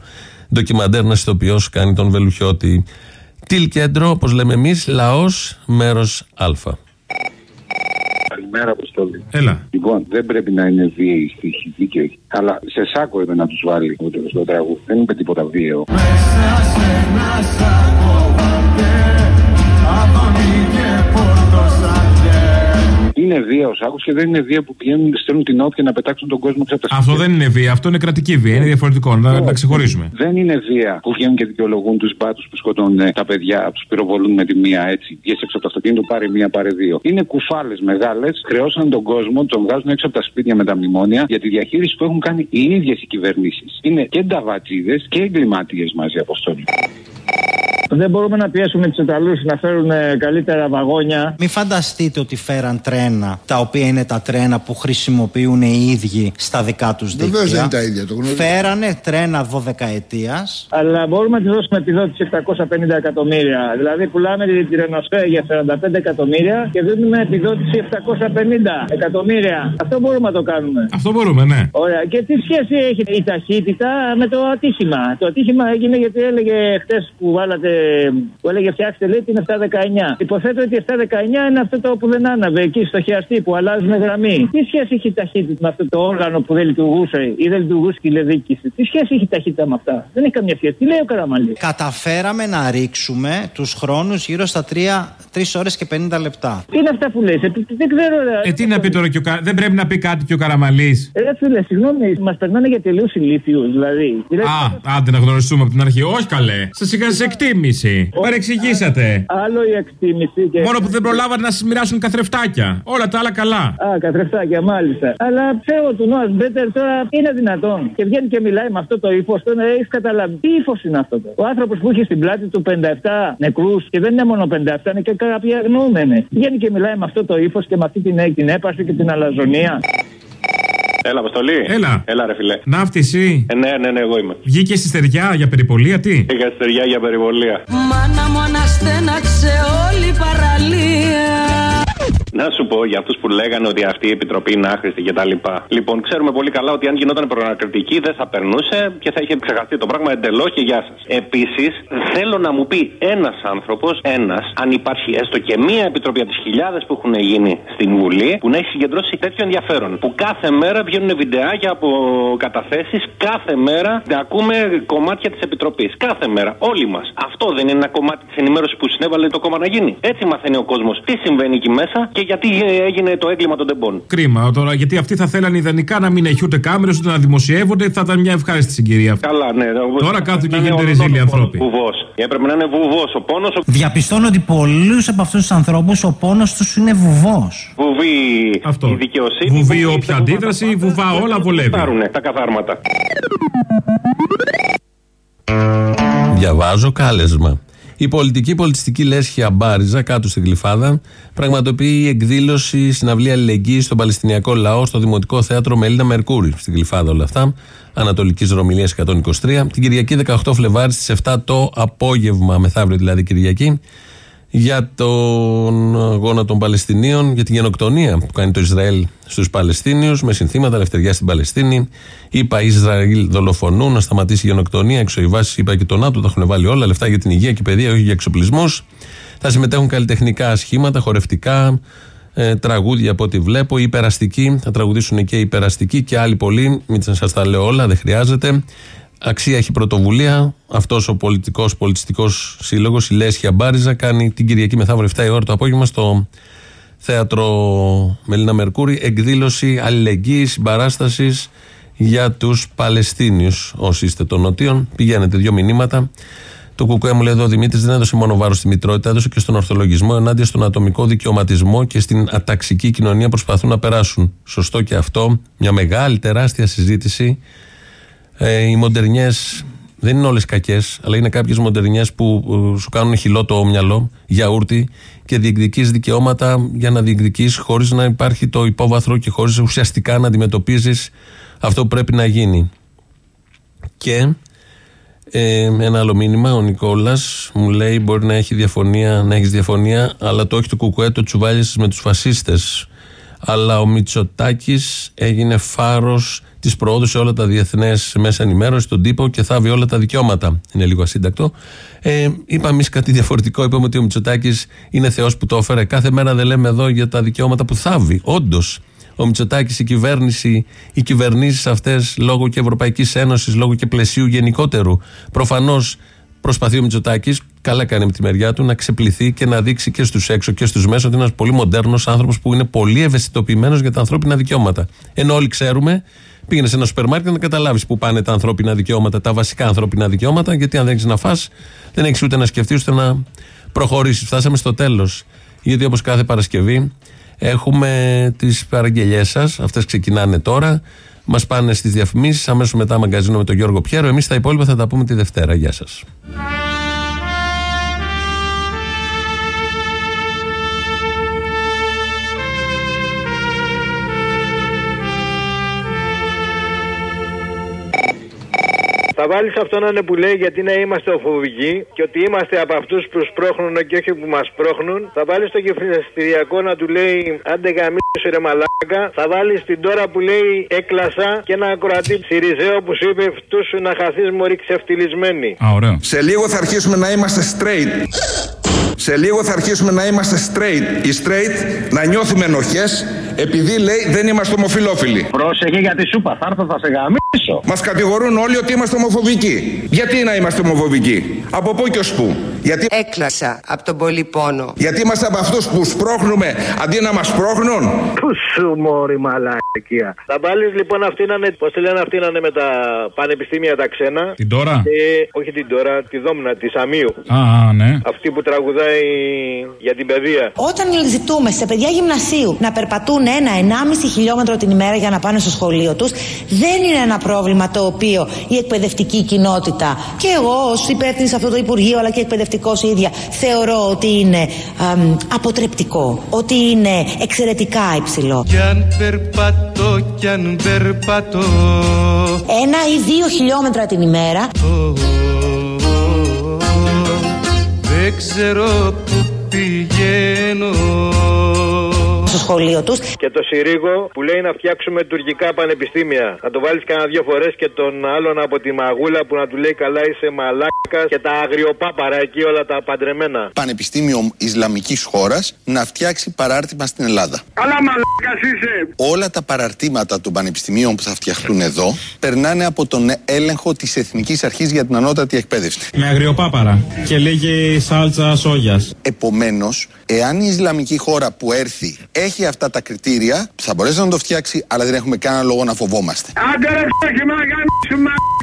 ντοκιμαντέρ να ηθοποιό κάνει τον Βελουχιώτη. Τιλ κέντρο, όπως λέμε εμείς, λαός, μέρος Α. Καλημέρα, Αποστόλη. Έλα. Λοιπόν, δεν πρέπει να είναι βίαιοι στοιχοί, δίκαιοι. Αλλά σε σάκο είπε να τους βάλει το, στο τραγούδι. Δεν είπε τίποτα βίαιο. Είναι βία ο Σάκος και δεν είναι βία που πηγαίνουν, στέλνουν την όποια να πετάξουν τον κόσμο έξω από τα Αυτό δεν είναι βία, αυτό είναι κρατική βία. Είναι διαφορετικό. Να τα ξεχωρίζουμε. Δεν είναι βία που βγαίνουν και δικαιολογούν τους μπάτους που σκοτώνουν ε, τα παιδιά, τους πυροβολούν με τη μία έτσι. Βγαίνει έξω από το αυτοκίνητο, πάρει μία, πάρει δύο. Είναι κουφάλες μεγάλες, χρεώσαν τον κόσμο, τον βγάζουν έξω από τα σπίτια με τα μνημόνια για τη διαχείριση που έχουν κάνει οι ίδιες οι κυβερνήσεις. Είναι και νταβατσίδε και εγκληματίες μαζί αποστόλοι. Δεν μπορούμε να πιέσουμε τους Ιταλούς να φέρουν ε, καλύτερα βαγόνια. Μην φανταστείτε ότι φέραν τρένα, τα οποία είναι τα τρένα που χρησιμοποιούν οι ίδιοι στα δικά τους δίκτυα. Βεβαίως δεν είναι τα ίδια, το γνωρίζω. Φέρανε τρένα 12 ετία. Αλλά μπορούμε να τη δώσουμε επιδότηση 750 εκατομμύρια. Δηλαδή πουλάμε την Ρενοσφέ για 45 εκατομμύρια και δίνουμε επιδότηση 750 εκατομμύρια. Αυτό μπορούμε να το κάνουμε. Αυτό μπορούμε, ναι. Ωραία. Και τι σχέση έχει η ταχύτητα με το ατύχημα; Το ατύχημα έγινε γιατί έλεγε χτες που βάλατε που έλεγε φτιάξτε λέει την 719. Υποθέτω ότι η 719 είναι αυτό το που δεν άναβε εκεί στο χιαστή που αλλάζουν γραμμή. Τι σχέση έχει η ταχύτητα με αυτό το όργανο που δεν λειτουργούσε ή δεν λειτουργούσε η τηλεδίκηση. Τι σχέση έχει η ταχύτητα με αυτά; Δεν έχει καμία σχέση. Τι λέει ο Καραμαλής; Καταφέραμε να ρίξουμε τους χρόνους γύρω στα 3, 3 ώρες και 50 λεπτά. Τι είναι αυτά που λες, δεν ξέρω. ρε. Ε, τι να πει τώρα και ο Κα... Δεν πρέπει να πει κάτι και ο Καραμαλής. Ε, Ρε φίλε, συγγνώμη, μας περνάνε για τελείως ηλίθιους δηλαδή. Δηλαδή, Α, άντε να γνωριστούμε από την αρχή. Όχι καλέ. Σα είχα σε εκτίμηση. Παρεξηγήσατε. Άλλο η εκτίμηση και. Μόνο που δεν προλάβατε να σας μοιράσουν καθρεφτάκια. Όλα τα άλλα καλά. Α, καθρεφτάκια, μάλιστα. Αλλά ξέρω του Νόας Μπέτερ τώρα είναι δυνατόν. Και βγαίνει και μιλάει με αυτό το ύφος. Τώρα έχεις καταλάβει. Τι ύφος είναι αυτό. τώρα; Ο άνθρωπος που είχε στην πλάτη του 57 νεκρούς και δεν είναι μόνο 57, είναι και κάποιοι αγνοούμενοι. Βγαίνει και μιλάει με αυτό το ύφος και με αυτή την, την έπαρση και την αλαζονία. Έλα, Αποστολή. Έλα. Έλα, ρε φιλέ. Ναύτη εσύ. Ε, ναι, ναι, ναι, εγώ είμαι. Βγήκε στη στεριά για περιπολία, τι; Είχα στεριά για περιβολία. Μάνα μου αναστέναξε όλη η παραλία Να σου πω για αυτούς που λέγανε ότι αυτή η επιτροπή είναι άχρηστη κτλ. Λοιπόν, ξέρουμε πολύ καλά ότι αν γινόταν προνακριτική δεν θα περνούσε και θα είχε ξεχαστεί το πράγμα εντελώς και γεια σας. Επίσης, θέλω να μου πει ένας άνθρωπος, ένας, αν υπάρχει έστω και μία επιτροπή από τις χιλιάδες που έχουν γίνει στην Βουλή, που να έχει συγκεντρώσει τέτοιο ενδιαφέρον. Που κάθε μέρα βγαίνουν βιντεάκια από καταθέσει, κάθε μέρα να ακούμε κομμάτια της επιτροπής. Κάθε μέρα, όλοι μας. Αυτό δεν είναι ένα κομμάτι της ενημέρωσης που συνέβαλε το κόμμα να γίνει. Έτσι μαθαίνει ο κόσμος τι συμβαίνει εκεί μέσα και γιατί έγινε το έγκλημα των τεμπών. Κρίμα τώρα, γιατί αυτοί θα θέλανε ιδανικά να μην έχει ούτε κάμερες ούτε να δημοσιεύονται. Θα ήταν μια ευχάριστη συγκυρία αυτή. Καλά, ναι. Τώρα κάθονται και γίνονται ρεζίλοι άνθρωποι. Βουβός. Έπρεπε να είναι βουβός ο πόνος. Ο... Διαπιστώνω ότι πολλούς από αυτούς τους ανθρώπους ο πόνος τους είναι βουβός. Βουβή Αυτό. η δικαιοσύνη. Βουβή όποια αντίδραση, βουβά όλα βολεύει. Πάρουνε τα καθάρματα. Διαβάζω κάλεσμα. Η πολιτική πολιτιστική λέσχη Μπάριζα, κάτω στην Γλυφάδα, πραγματοποιεί εκδήλωση συναυλία αλληλεγγύη στον Παλαιστινιακό λαό στο Δημοτικό Θέατρο Μελίνα Μερκούρη. Στην Γλυφάδα όλα αυτά. Ανατολικής Ρωμιλίας 123. Την Κυριακή 18 Φλεβάρι στις 7 το απόγευμα, μεθαύριο δηλαδή Κυριακή, για τον αγώνα των Παλαιστινίων, για την γενοκτονία που κάνει το Ισραήλ στους Παλαιστίνιους, με συνθήματα ελευθεριά στην Παλαιστίνη. Είπα Ισραήλ δολοφονούν, να σταματήσει η γενοκτονία. Εξοϊβάσει, είπα και τον ΝΑΤΟ, τα έχουν βάλει όλα. Λεφτά για την υγεία και παιδεία, όχι για εξοπλισμούς. Θα συμμετέχουν καλλιτεχνικά σχήματα, χορευτικά, ε, τραγούδια από ό,τι βλέπω. Υπεραστικοί, θα τραγουδήσουν και οι υπεραστικοί και άλλοι πολλοί. Μην σας τα λέω όλα, δεν χρειάζεται. Αξία έχει πρωτοβουλία. Αυτός ο πολιτικός πολιτιστικός σύλλογος, η Λέσχια Μπάριζα, κάνει την Κυριακή μεθαύριο 7 η ώρα το απόγευμα στο θέατρο Μελίνα Μερκούρη εκδήλωση αλληλεγγύης, συμπαράστασης για τους Παλαιστίνιους. Όσοι είστε των Νοτίων, πηγαίνετε δύο μηνύματα. Το κουκουέ μου λέει εδώ ο Δημήτρης δεν έδωσε μόνο βάρος στη μητρότητα, έδωσε και στον ορθολογισμό ενάντια στον ατομικό δικαιωματισμό και στην αταξική κοινωνία προσπαθούν να περάσουν. Σωστό και αυτό. Μια μεγάλη, τεράστια συζήτηση ε, οι μοντερνιές δεν είναι όλες κακές, αλλά είναι κάποιες μοντερνιές που ε, σου κάνουν χυλό το μυαλό, γιαούρτι και διεκδικείς δικαιώματα για να διεκδικείς χωρίς να υπάρχει το υπόβαθρο και χωρίς ουσιαστικά να αντιμετωπίζεις αυτό που πρέπει να γίνει. Και ε, ένα άλλο μήνυμα, ο Νικόλας μου λέει: Μπορεί να έχει διαφωνία, να έχεις διαφωνία, αλλά το όχι του Κουκουέ το τσουβάλισε με τους φασίστες. Αλλά ο Μητσοτάκης έγινε φάρος της προόδου σε όλα τα διεθνές μέσα ενημέρωσης, τον τύπο και θάβει όλα τα δικαιώματα. Είναι λίγο ασύντακτο. Ε, είπαμε εμείς κάτι διαφορετικό. Είπαμε ότι ο Μητσοτάκης είναι Θεός που το έφερε. Κάθε μέρα δεν λέμε εδώ για τα δικαιώματα που θάβει. Όντως, ο Μητσοτάκης, η κυβέρνηση, οι κυβερνήσεις αυτές λόγω και Ευρωπαϊκής Ένωσης, λόγω και πλαισίου γενικότερου. Προφανώς προσπαθεί ο Μητσοτάκης, καλά κάνει με τη μεριά του, να ξεπληθεί και να δείξει και στους έξω και στους μέσα ότι είναι ένας πολύ μοντέρνος άνθρωπος που είναι πολύ ευαισθητοποιημένος για τα ανθρώπινα δικαιώματα. Ενώ όλοι ξέρουμε, πήγαινε σε ένα σούπερ μάρκετ να καταλάβεις πού πάνε τα ανθρώπινα δικαιώματα, τα βασικά ανθρώπινα δικαιώματα, γιατί αν δεν έχεις να φας, δεν έχεις ούτε να σκεφτείς ούτε να προχωρήσεις. Φτάσαμε στο τέλος. Γιατί όπως κάθε Παρασκευή έχουμε τις παραγγελίε σας, αυτές ξεκινάνε τώρα. Μας πάνε στις διαφημίσεις, αμέσως μετά μαγκαζίνο με τον Γιώργο Πιέρο. Εμείς τα υπόλοιπα θα τα πούμε τη Δευτέρα. Γεια σας. Θα βάλεις αυτό να είναι που λέει γιατί να είμαστε οφοβικοί και ότι είμαστε από αυτούς που σπρώχνουν και όχι που μας σπρώχνουν. Θα βάλεις το γεφυριστηριακό να του λέει άντε γαμίσου ρε μαλάκα. Θα βάλεις την τώρα που λέει έκλασα και ένα ακροατή Σιριζέο που σου είπε φτού σου να χαθείς μωρή ξεφτυλισμένη. Α, ωραίο. Σε λίγο θα αρχίσουμε να είμαστε straight. Σε λίγο θα αρχίσουμε να είμαστε straight. Οι straight να νιώθουμε ενοχές επειδή λέει δεν είμαστε ομοφιλόφιλοι. Πρόσεχε για τη σούπα, θα έρθω θα σε γαμίσω. Μας κατηγορούν όλοι ότι είμαστε ομοφοβικοί. Γιατί να είμαστε ομοφοβικοί; Από πού και ως πού; Γιατί... Έκλασα από τον πολύ πόνο. Γιατί είμαστε από αυτούς που σπρώχνουμε αντί να μας σπρώχνουν; Πού σου μόρι μαλακία. Θα βάλεις λοιπόν αυτή να είναι, πώς τη λένε αυτή να είναι με τα πανεπιστήμια τα ξένα; Την τώρα; Και, όχι την τώρα, τη Δόμνα, τη Αμίου. Α, α, ναι. Αυτή που τραγουδάει για την παιδεία. Όταν ζητούμε σε παιδιά γυμνασίου να περπατούν ένα-ενάμιση χιλιόμετρο την ημέρα για να πάνε στο σχολείο τους, δεν είναι ένα πρόβλημα το οποίο η εκπαιδευτική κοινότητα και εγώ ως υπεύθυνη σε αυτό το Υπουργείο αλλά και εκπαιδευτικό ίδια. Θεωρώ ότι είναι αμ, αποτρεπτικό, ότι είναι εξαιρετικά υψηλό. Κι αν περπατώ, κι αν περπατώ. Ένα ή δύο χιλιόμετρα την ημέρα. Δεν ξέρω που πηγαίνω στο σχολείο τους Και το Συρίγο που λέει να φτιάξουμε τουρκικά πανεπιστήμια. Να το βάλεις κανένα δύο φορές και τον άλλον από τη μαγούλα που να του λέει καλά είσαι μαλάκας και τα αγριοπάπαρα εκεί όλα τα παντρεμένα. Πανεπιστήμιο Ισλαμικής χώρας να φτιάξει παράρτημα στην Ελλάδα. Καλά μαλάκας είσαι. Όλα τα παραρτήματα των πανεπιστημίων που θα φτιαχτούν εδώ περνάνε από τον έλεγχο της Εθνικής Αρχής για την Ανώτατη Εκπαίδευση. Με αγριοπάπαρα. Και λέγε σάλτσα σόγιας. Επομένως, εάν η Ισλαμική χώρα που έρθει έχει αυτά τα κριτήρια, θα μπορέσει να το φτιάξει, αλλά δεν έχουμε κανένα λόγο να φοβόμαστε. Άντε ρε ξέχει μαγάνισου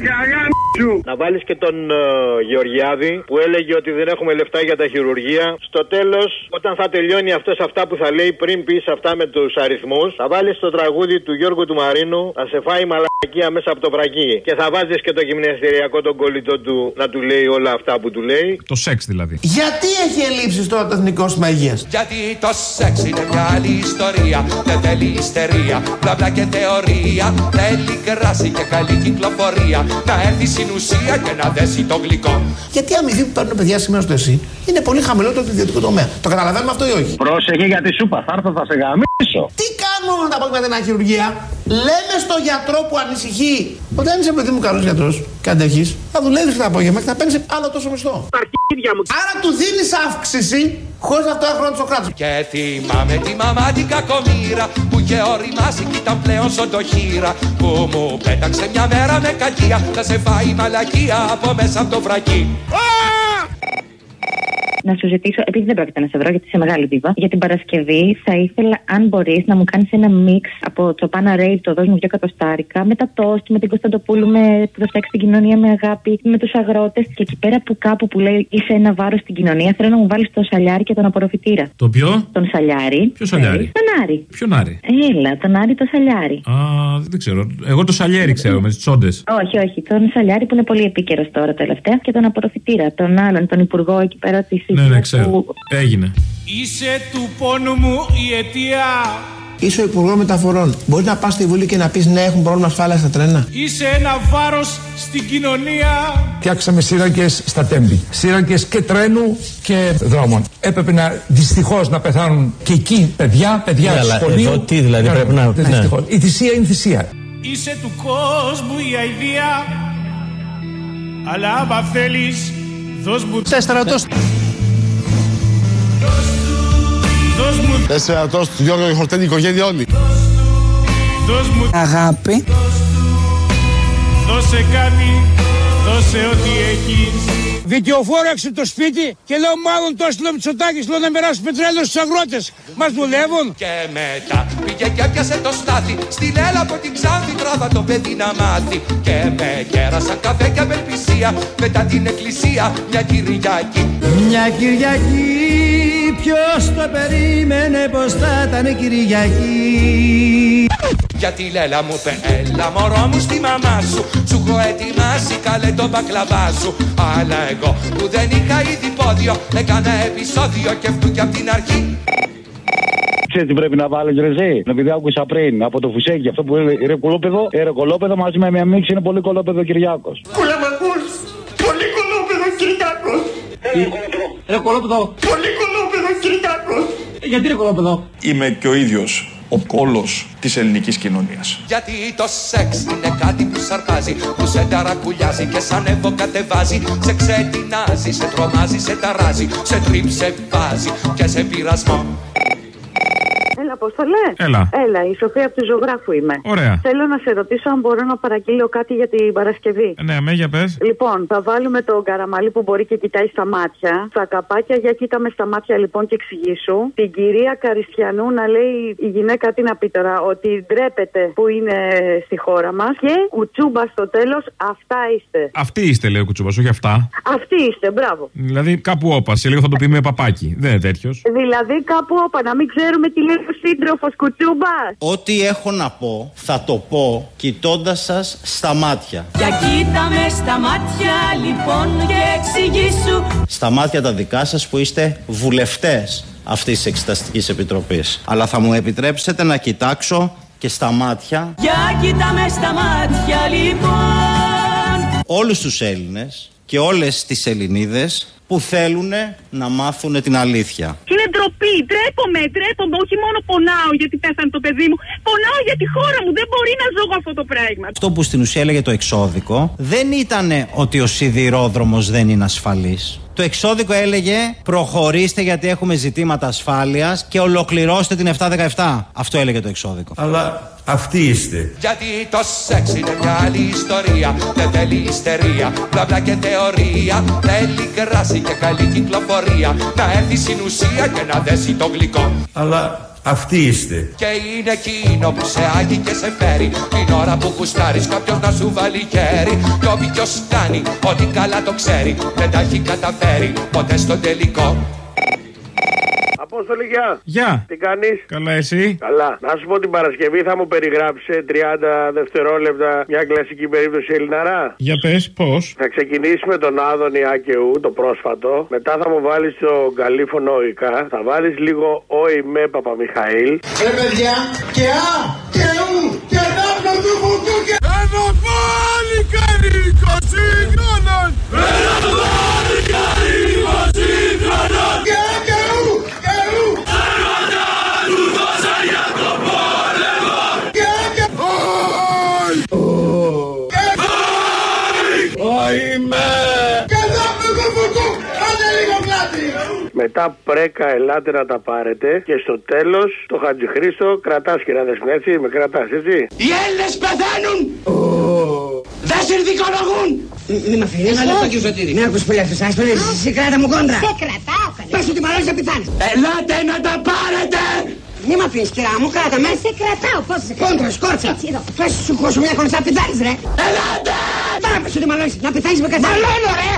μαγάνισου Να βάλεις και τον ε, Γεωργιάδη που έλεγε ότι δεν έχουμε λεφτά για τα χειρουργία Στο τέλος όταν θα τελειώνει αυτός αυτά που θα λέει πριν πεις αυτά με τους αριθμούς Θα βάλεις το τραγούδι του Γιώργου του Μαρίνου Θα σε φάει μαλακία μέσα από το βρακί Και θα βάζεις και το γυμναστηριακό τον κολλητό του να του λέει όλα αυτά που του λέει Το σεξ δηλαδή. Γιατί έχει ελλείψεις τώρα το Εθνικό Σύστημα Υγείας. Γιατί το σεξ είναι μια άλλη ιστορία Δεν θέλει ιστερία, μπλα μπλα και θεωρία Θέλει κράση και καλή κυκλοφορία Να έρθει στην ουσία και να δέσει το γλυκό Γιατί η αμοιβή που παίρνουν παιδιά σήμερα στο ΕΣΥ είναι πολύ χαμηλότερο από το ιδιωτικό τομέα. Το καταλαβαίνουμε αυτό ή όχι; Πρόσεχε για τη σούπα, θα έρθω θα σε γαμίσω. Τι κάνουμε με τα απόγευμα χειρουργία; Λέμε στο γιατρό που ανησυχεί. Όταν είσαι παιδί μου καλός γιατρός και αντέχεις, θα δουλεύεις τα απόγευμα και θα παίρνεις άλλο τόσο μισθό. Άρα του δίνεις αύξηση χωρίς αυτό να χρόνο κράτος. Και θυμάμαι τη μαμά την κακομήρα Που είχε οριμάσει κι ήταν πλέον σοντοχύρα Που μου πέταξε μια μέρα με κακία Θα σε φάει η μαλακία από μέσα από το βρακί να σου ζητήσω, επειδή δεν πρόκειται να σε βρω, γιατί είσαι μεγάλη δίβα, για την Παρασκευή θα ήθελα, αν μπορείς, να μου κάνεις ένα μίξ από τσοπάνα ρέιβ, το δώσ' μου δύο κατοστάρικα, με τα τόστι, με την Κωνσταντοπούλου, με που θα φτιάξει την κοινωνία με αγάπη, με τους αγρότες. Και εκεί πέρα που κάπου που λέει είσαι ένα βάρος στην κοινωνία, θέλω να μου βάλεις το σαλιάρι και τον απορροφητήρα. Το ποιο; Τον σαλιάρι. Ποιο σαλιάρι; Τον Άρη. Ποιον Άρη; Έλα, τον Άρη το σαλιάρι. Α, δεν ξέρω. Εγώ το σαλιέρι ξέρω με τις τσόντες. Όχι, όχι. Τον Σαλιάρη που είναι πολύ επίκαιρος τώρα τελευταία και τον απορροφητήρα. Τον άλλον, τον υπουργό εκεί πέρα της Ναι, ναι, ξέρω. Έγινε. Είσαι του πόνου μου η αιτία Είσαι ο Υπουργός Μεταφορών. Μπορεί να πας στη Βουλή και να πεις ναι, έχουν πρόβλημα ασφάλεια στα τρένα. Είσαι ένα βάρος στην κοινωνία Φτιάξαμε σύραγγες στα τέμπη. Σύραγγες και τρένου και δρόμων. Έπρεπε να δυστυχώς να πεθάνουν και εκεί παιδιά, παιδιά Ναι, του αλλά σχολείου. εδώ τι δηλαδή, Ναι, πρέπει να- ναι, ναι. δυστυχώς. Η θυσία είναι θυσία. Είσαι του κόσμου η αηδία Αλλά άμα θέλεις Δώσ' μου Τέσσερα τόστ. Δώσ' μου Τέσσερα τόστ, Γιώργο, η χορτένη οικογένεια όλοι. Δώσ' μου Αγάπη. Δώσε κάτι Δώσε ό,τι έχεις Δικαιοφόρο έξω το σπίτι και λέω μάλλον το έστειλε ο Μητσοτάκης λέω να περάσει πετρέλαιο στους αγρότες. Μας δουλεύουν. Και μετά πήγε και έπιασε το στάθι Στην έλα από την Ξάνθη τράβα το παιδί να μάθει Και με κέρασαν καφέ και απελπισία Μετά την εκκλησία μια Κυριακή Μια Κυριακή, ποιος το περίμενε πως θα ήταν Κυριακή; Γιατί η Λέλα μου είπε έλα μωρό μου στη μαμά σου Σου έχω ετοιμάσει καλέ το μπακλαβά σου Αλλά εγώ που δεν είχα ήδη πόδιο Έκανα επεισόδιο και αυτού και απ' την αρχή Ξέρεις τι πρέπει να βάλεις ρεζί. Επειδή άκουσα πριν από το φουσέκι αυτό που είναι ρε κολόπεδο, ε, ρε κολόπεδο μαζί με μια μίξη είναι πολύ κολόπεδο Κυριάκος. Κούλα μ' ακούς. Πολύ κολόπεδο Κυριάκος. Ρε κολόπεδο. Πολύ κολόπεδο Κυριάκος. Γιατί ρε κολόπεδο; Είμαι και ο ίδιος ο κόλος της ελληνικής κοινωνίας. Γιατί το σεξ είναι κάτι που σαρπάζει, που σε ταρακουλιάζει και σαν εύω κατεβάζει. Σε ξετινάζει, σε τρομάζει, σε ταράζει, σε τρίψε βάζει και σε πειρασμό. Έλα, Απόστολε. Έλα. Έλα, η Σοφία από του ζωγράφου είμαι. Ωραία. Θέλω να σε ρωτήσω αν μπορώ να παραγγείλω κάτι για την Παρασκευή. Ναι, με για πες. Λοιπόν, θα βάλουμε τον καραμαλί που μπορεί και κοιτάει στα μάτια. Στα καπάκια, για κοίτα με στα μάτια λοιπόν και εξηγήσου. Την κυρία Καριστιανού να λέει η γυναίκα τι να πει τώρα, ότι ντρέπεται που είναι στη χώρα μας. Και κουτσούμπα στο τέλος, αυτά είστε. Αυτή είστε, λέει ο Κουτσούμπας, όχι αυτά. Αυτοί είστε, μπράβο. Δηλαδή κάπου όπα. Σε λίγο θα το πει με παπάκι. Δεν είναι τέτοιος. Δηλαδή κάπου όπα, να μην ξέρουμε τι λέει ο σύντροφος κουτσούμπας. Ό,τι έχω να πω θα το πω κοιτώντας σας στα μάτια. Για κοίτα με στα μάτια λοιπόν και εξηγήσου. Στα μάτια τα δικά σας που είστε βουλευτές αυτής της Εξεταστικής Επιτροπής. Αλλά θα μου επιτρέψετε να κοιτάξω και στα μάτια Για κοίτα με στα μάτια λοιπόν. όλους τους Έλληνες και όλες τις Ελληνίδες που θέλουν να μάθουν την αλήθεια. Είναι ντροπή. Τρέπομαι, τρέπομαι. Όχι μόνο πονάω γιατί πέθανε το παιδί μου. Πονάω για τη χώρα μου. Δεν μπορεί να ζω αυτό το πράγμα. Αυτό που στην ουσία έλεγε το εξώδικο δεν ήταν ότι ο σιδηρόδρομος δεν είναι ασφαλής. Το εξώδικο έλεγε προχωρήστε γιατί έχουμε ζητήματα ασφάλειας και ολοκληρώστε την 717. Αυτό έλεγε το εξώδικο. Αλλά αυτοί είστε. Γιατί το σεξ είναι μια άλλη ιστορία. Δεν θέλει ιστερία, μπλα μπλα και θεωρία. Θέλει κράση και καλή κυκλοφορία. Να έρθει στην ουσία και να δέσει το γλυκό. Αλλά αυτοί είστε. Και είναι εκείνο που σε άγει και σε φέρει Την ώρα που κουστάρεις κάποιος να σου βάλει χέρι Κι όποιος κάνει ό,τι καλά το ξέρει Δεν τα έχει καταφέρει ποτέ στο τελικό Απόστολη, γεια. Γεια. Τι κάνεις; Καλά, εσύ; Καλά. Να σου πω την Παρασκευή θα μου περιγράψει σε 30 δευτερόλεπτα μια κλασική περίπτωση Ελληναρά. Για πες, πώς. Θα ξεκινήσει με τον Άδωνη Άκεου, το πρόσφατο. Μετά θα μου βάλεις το καλήφωνο οικά. Θα βάλεις λίγο όι με Παπαμιχαήλ. Ρε παιδιά, και α, και ου, και να του κουτού και... Ένας πάλι καλή κοσίγνωνον! Ένα πάλι καλή κοσίγνωνον! Και α, και ου, Όι με. Και να του κουτού, άντε λίγο πλάτη! Μετά πρέκα ελάτε να τα πάρετε. Και στο τέλος το Χατζηχρήστο κρατάς και να δεσμεύσει. Έτσι, με κρατάς, έτσι. Οι Έλληνες πεθαίνουν! Δεν συνδικολογούν! Μη με αφήνεις. Ένα λεπτό, κύριε Σωτήρη. Μην ακούς πολύ αυτούς, ας πούμε, εσύ κράτα μου κόντρα. Σε κρατάω, καλέ. Πες ότι μαλώνεις να πιθάνεις. Ελάτε να τα πάρετε! Μη με αφήνεις, κυρά μου, κράτα με. Σε κρατάω, πώς σε κρατάω. Κόντρα, σκόρτσα. Έτσι, εδώ. Πες σου χώσου μια κονσά πιθάνεις, ρε. Ελάτε! Τώρα πες ότι μαλώνεις, να πιθάνεις με καθένα. Μαλώνω, ρε!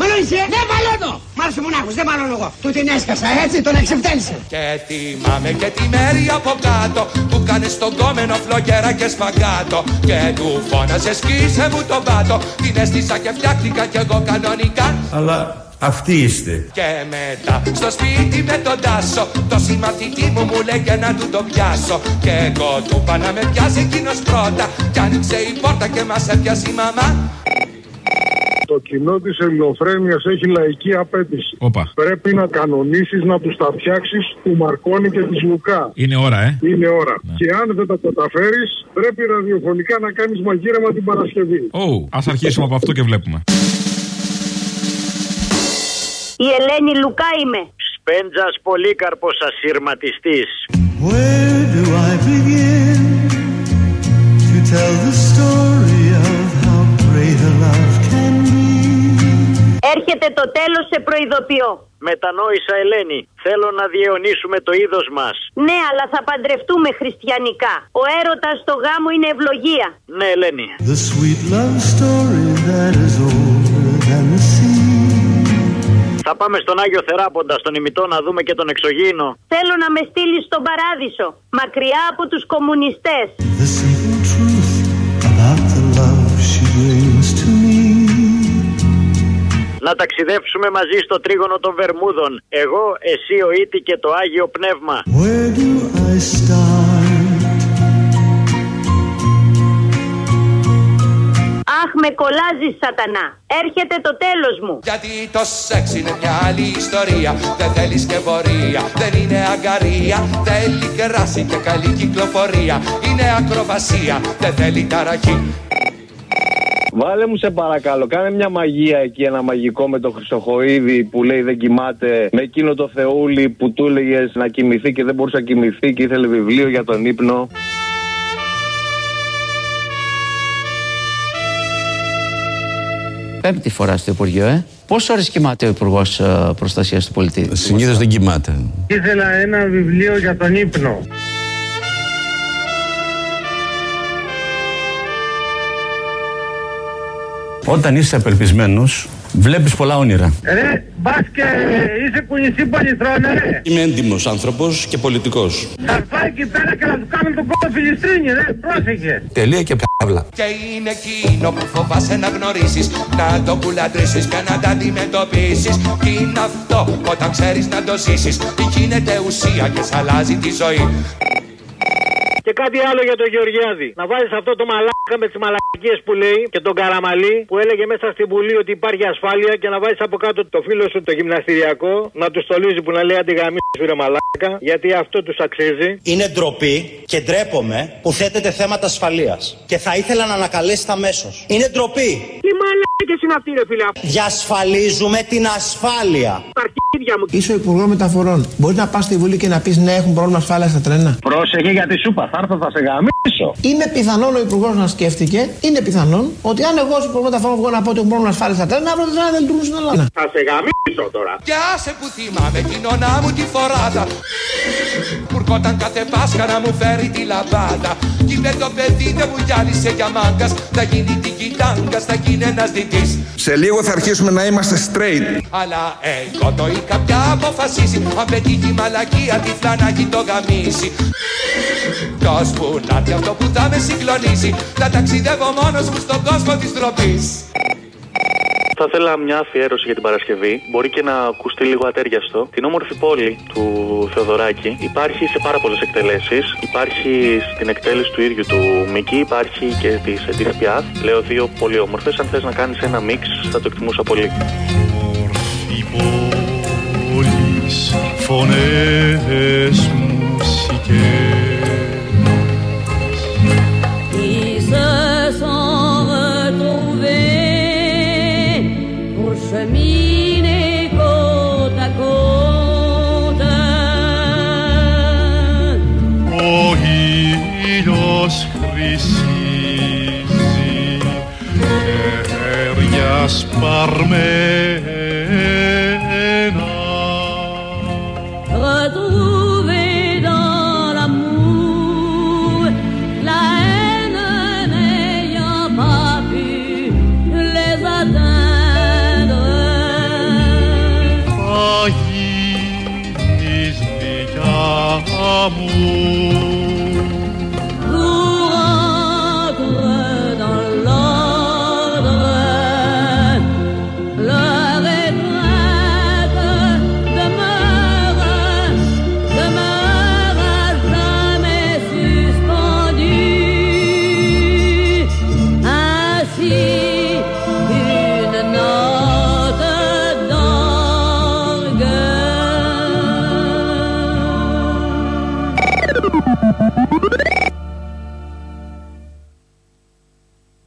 Μαλώνεις, ε. Δεν μαλώνω. Μ' άρεσε μονάχος, δεν μαλώνω εγώ. Του την έσκασα, έτσι, τον εξευτέλισε. Και θυμάμαι και τη μέρη από κάτω Που κάνε στον κόμενο φλογέρα και σπαγκάτο Και του φώναζες σκίσε μου τον πάτο Την έστησα και φτιάχτηκα κι εγώ κανονικά Αλλά αυτοί είστε. Και μετά στο σπίτι με τον Τάσο Το συμμαθητή μου μου λέγε να του το πιάσω Και εγώ του είπα να με πιάσει εκείνος πρώτα Κι άνοιξε η πόρτα και μας έπιασε η μαμά Το κοινό της ελληνοφρένειας έχει λαϊκή απέτηση. Όπα. Πρέπει να κανονίσεις να τους τα φτιάξεις του Μαρκόνη και της Λουκά. Είναι ώρα, ε. Είναι ώρα. Και αν δεν τα καταφέρεις, πρέπει ραδιοφωνικά να κάνεις μαγείρεμα την Παρασκευή. Ω, ας αρχίσουμε από αυτό και βλέπουμε. Η Ελένη Λουκά είμαι. Σπέντζας Πολύκαρπος ασύρματιστής. Where do I begin to tell the story of how great a love can be? Έρχεται το τέλος σε προειδοποιώ. Μετανόησα Ελένη. Θέλω να διαιωνίσουμε το είδος μας. Ναι, αλλά θα παντρευτούμε χριστιανικά. Ο έρωτας στο γάμο είναι ευλογία. Ναι Ελένη. The sweet love story that is older than the sea. Θα πάμε στον Άγιο Θεράποντα, στον ημιτό να δούμε και τον εξωγήινο. Θέλω να με στείλεις στον παράδεισο, μακριά από τους κομμουνιστές. The simple truth about the love she brings to me. να ταξιδέψουμε μαζί στο τρίγωνο των Βερμούδων. Εγώ, εσύ, ο Ήτη και το Άγιο Πνεύμα. Where do I start? Αχ, με κολλάζεις, Σατανά. Έρχεται το τέλος μου. Γιατί το σεξ είναι μια άλλη ιστορία Δεν θέλεις και πορεία, δεν είναι αγκαρία Θέλει κεράσι και καλή κυκλοφορία Είναι ακροβασία, δεν θέλει ταραχή Βάλε μου σε παρακαλώ, κάνε μια μαγεία εκεί, ένα μαγικό με το Χρυσοχοίδη που λέει δεν κοιμάται. Με εκείνο το Θεούλη που του έλεγες να κοιμηθεί και δεν μπορούσε να κοιμηθεί και ήθελε βιβλίο για τον ύπνο. Πέμπτη φορά στο Υπουργείο, ε. Πόσε ώρες κοιμάται ο Υπουργός Προστασίας του Πολιτή; Συνήθως δεν κοιμάται. Ήθελα ένα βιβλίο για τον ύπνο. Όταν είσαι απελπισμένος, βλέπεις πολλά όνειρα. Ρε, μπας και είσαι κουνησί πολυθρόνα, ρε. Είμαι έντιμος άνθρωπος και πολιτικός. Θα πάει εκεί πέρα και να του κάνουν τον κόλλο φιλιστρίνη, ρε. Πρόσεχε. Τελεία και παύλα. Και είναι εκείνο που φοβάσαι να γνωρίσεις Να το πουλατρήσεις και να τα αντιμετωπίσεις Κι είναι αυτό όταν ξέρεις να το ζήσεις Γίνεται ουσία και σ' αλλάζει τη ζωή Και κάτι άλλο για τον Γεωργιάδη. Να βάζει αυτό το μαλάκα με τις μαλακίες που λέει και τον Καραμαλή που έλεγε μέσα στην Βουλή ότι υπάρχει ασφάλεια και να βάζεις από κάτω το φίλο σου το γυμναστηριακό να τους στολίζει που να λέει αντιγαμίσου ρε μαλάκα γιατί αυτό τους αξίζει. Είναι ντροπή και ντρέπομαι που θέτεται θέματα ασφαλείας. Και θα ήθελα να ανακαλέσετε αμέσω. Είναι ντροπή. Τι μαλάκες είναι αυτοί ρε φίλε. Διασφαλίζουμε την ασφάλεια. Τα αρχίδια μου. Είσαι ο Υπουργός Μεταφορών. Μπορεί να πας στη Βουλή και να πεις ναι, έχουν πρόβλημα ασφάλεια στα τρένα. Πρόσεχε για τη σούπα, θα έρθω θα σε γαμίσω. Είναι πιθανόν ο Υπουργός να σκέφτηκε, είναι πιθανόν ότι αν εγώ ως Υπουργός Μεταφορών βγω να πω ότι έχουν πρόβλημα ασφάλεια στα τρένα, αύριο τα τρένα δεν λειτουργούν στην Ελλάδα. Θα σε γαμίσω τώρα. Κι άσε που θυμάμαι την ονά μου τη φοράδα Κουρκόταν κάθε Πάσχα να μου φέρει τη λαμπάδα Κι είπε το παιδί δεν μου γυάλισε για μάγκας Θα γίνει την κοιτάγκας, θα γίνει ένας διτής Σε λίγο θα αρχίσουμε να είμαστε straight. Αλλά εγώ το είχα πια αποφασίσει Αν πετύχει μαλακία τη φλανάκι το γαμίσει Ποιος που να έρθει αυτό που θα με συγκλονίσει Θα ταξιδεύω μόνος μου στον κόσμο της τροπής Θα ήθελα μια αφιέρωση για την Παρασκευή. Μπορεί και να ακουστεί λίγο ατέριαστο. Την όμορφη πόλη του Θεοδωράκη υπάρχει σε πάρα πολλές εκτελέσεις. Υπάρχει στην εκτέλεση του ίδιου του Μίκη, υπάρχει και τη Edith Piaf. Λέω δύο πολύ όμορφες. Αν θες να κάνεις ένα μίξ, θα το εκτιμούσα πολύ. πόλεις, φωνές, μουσικές olvidarme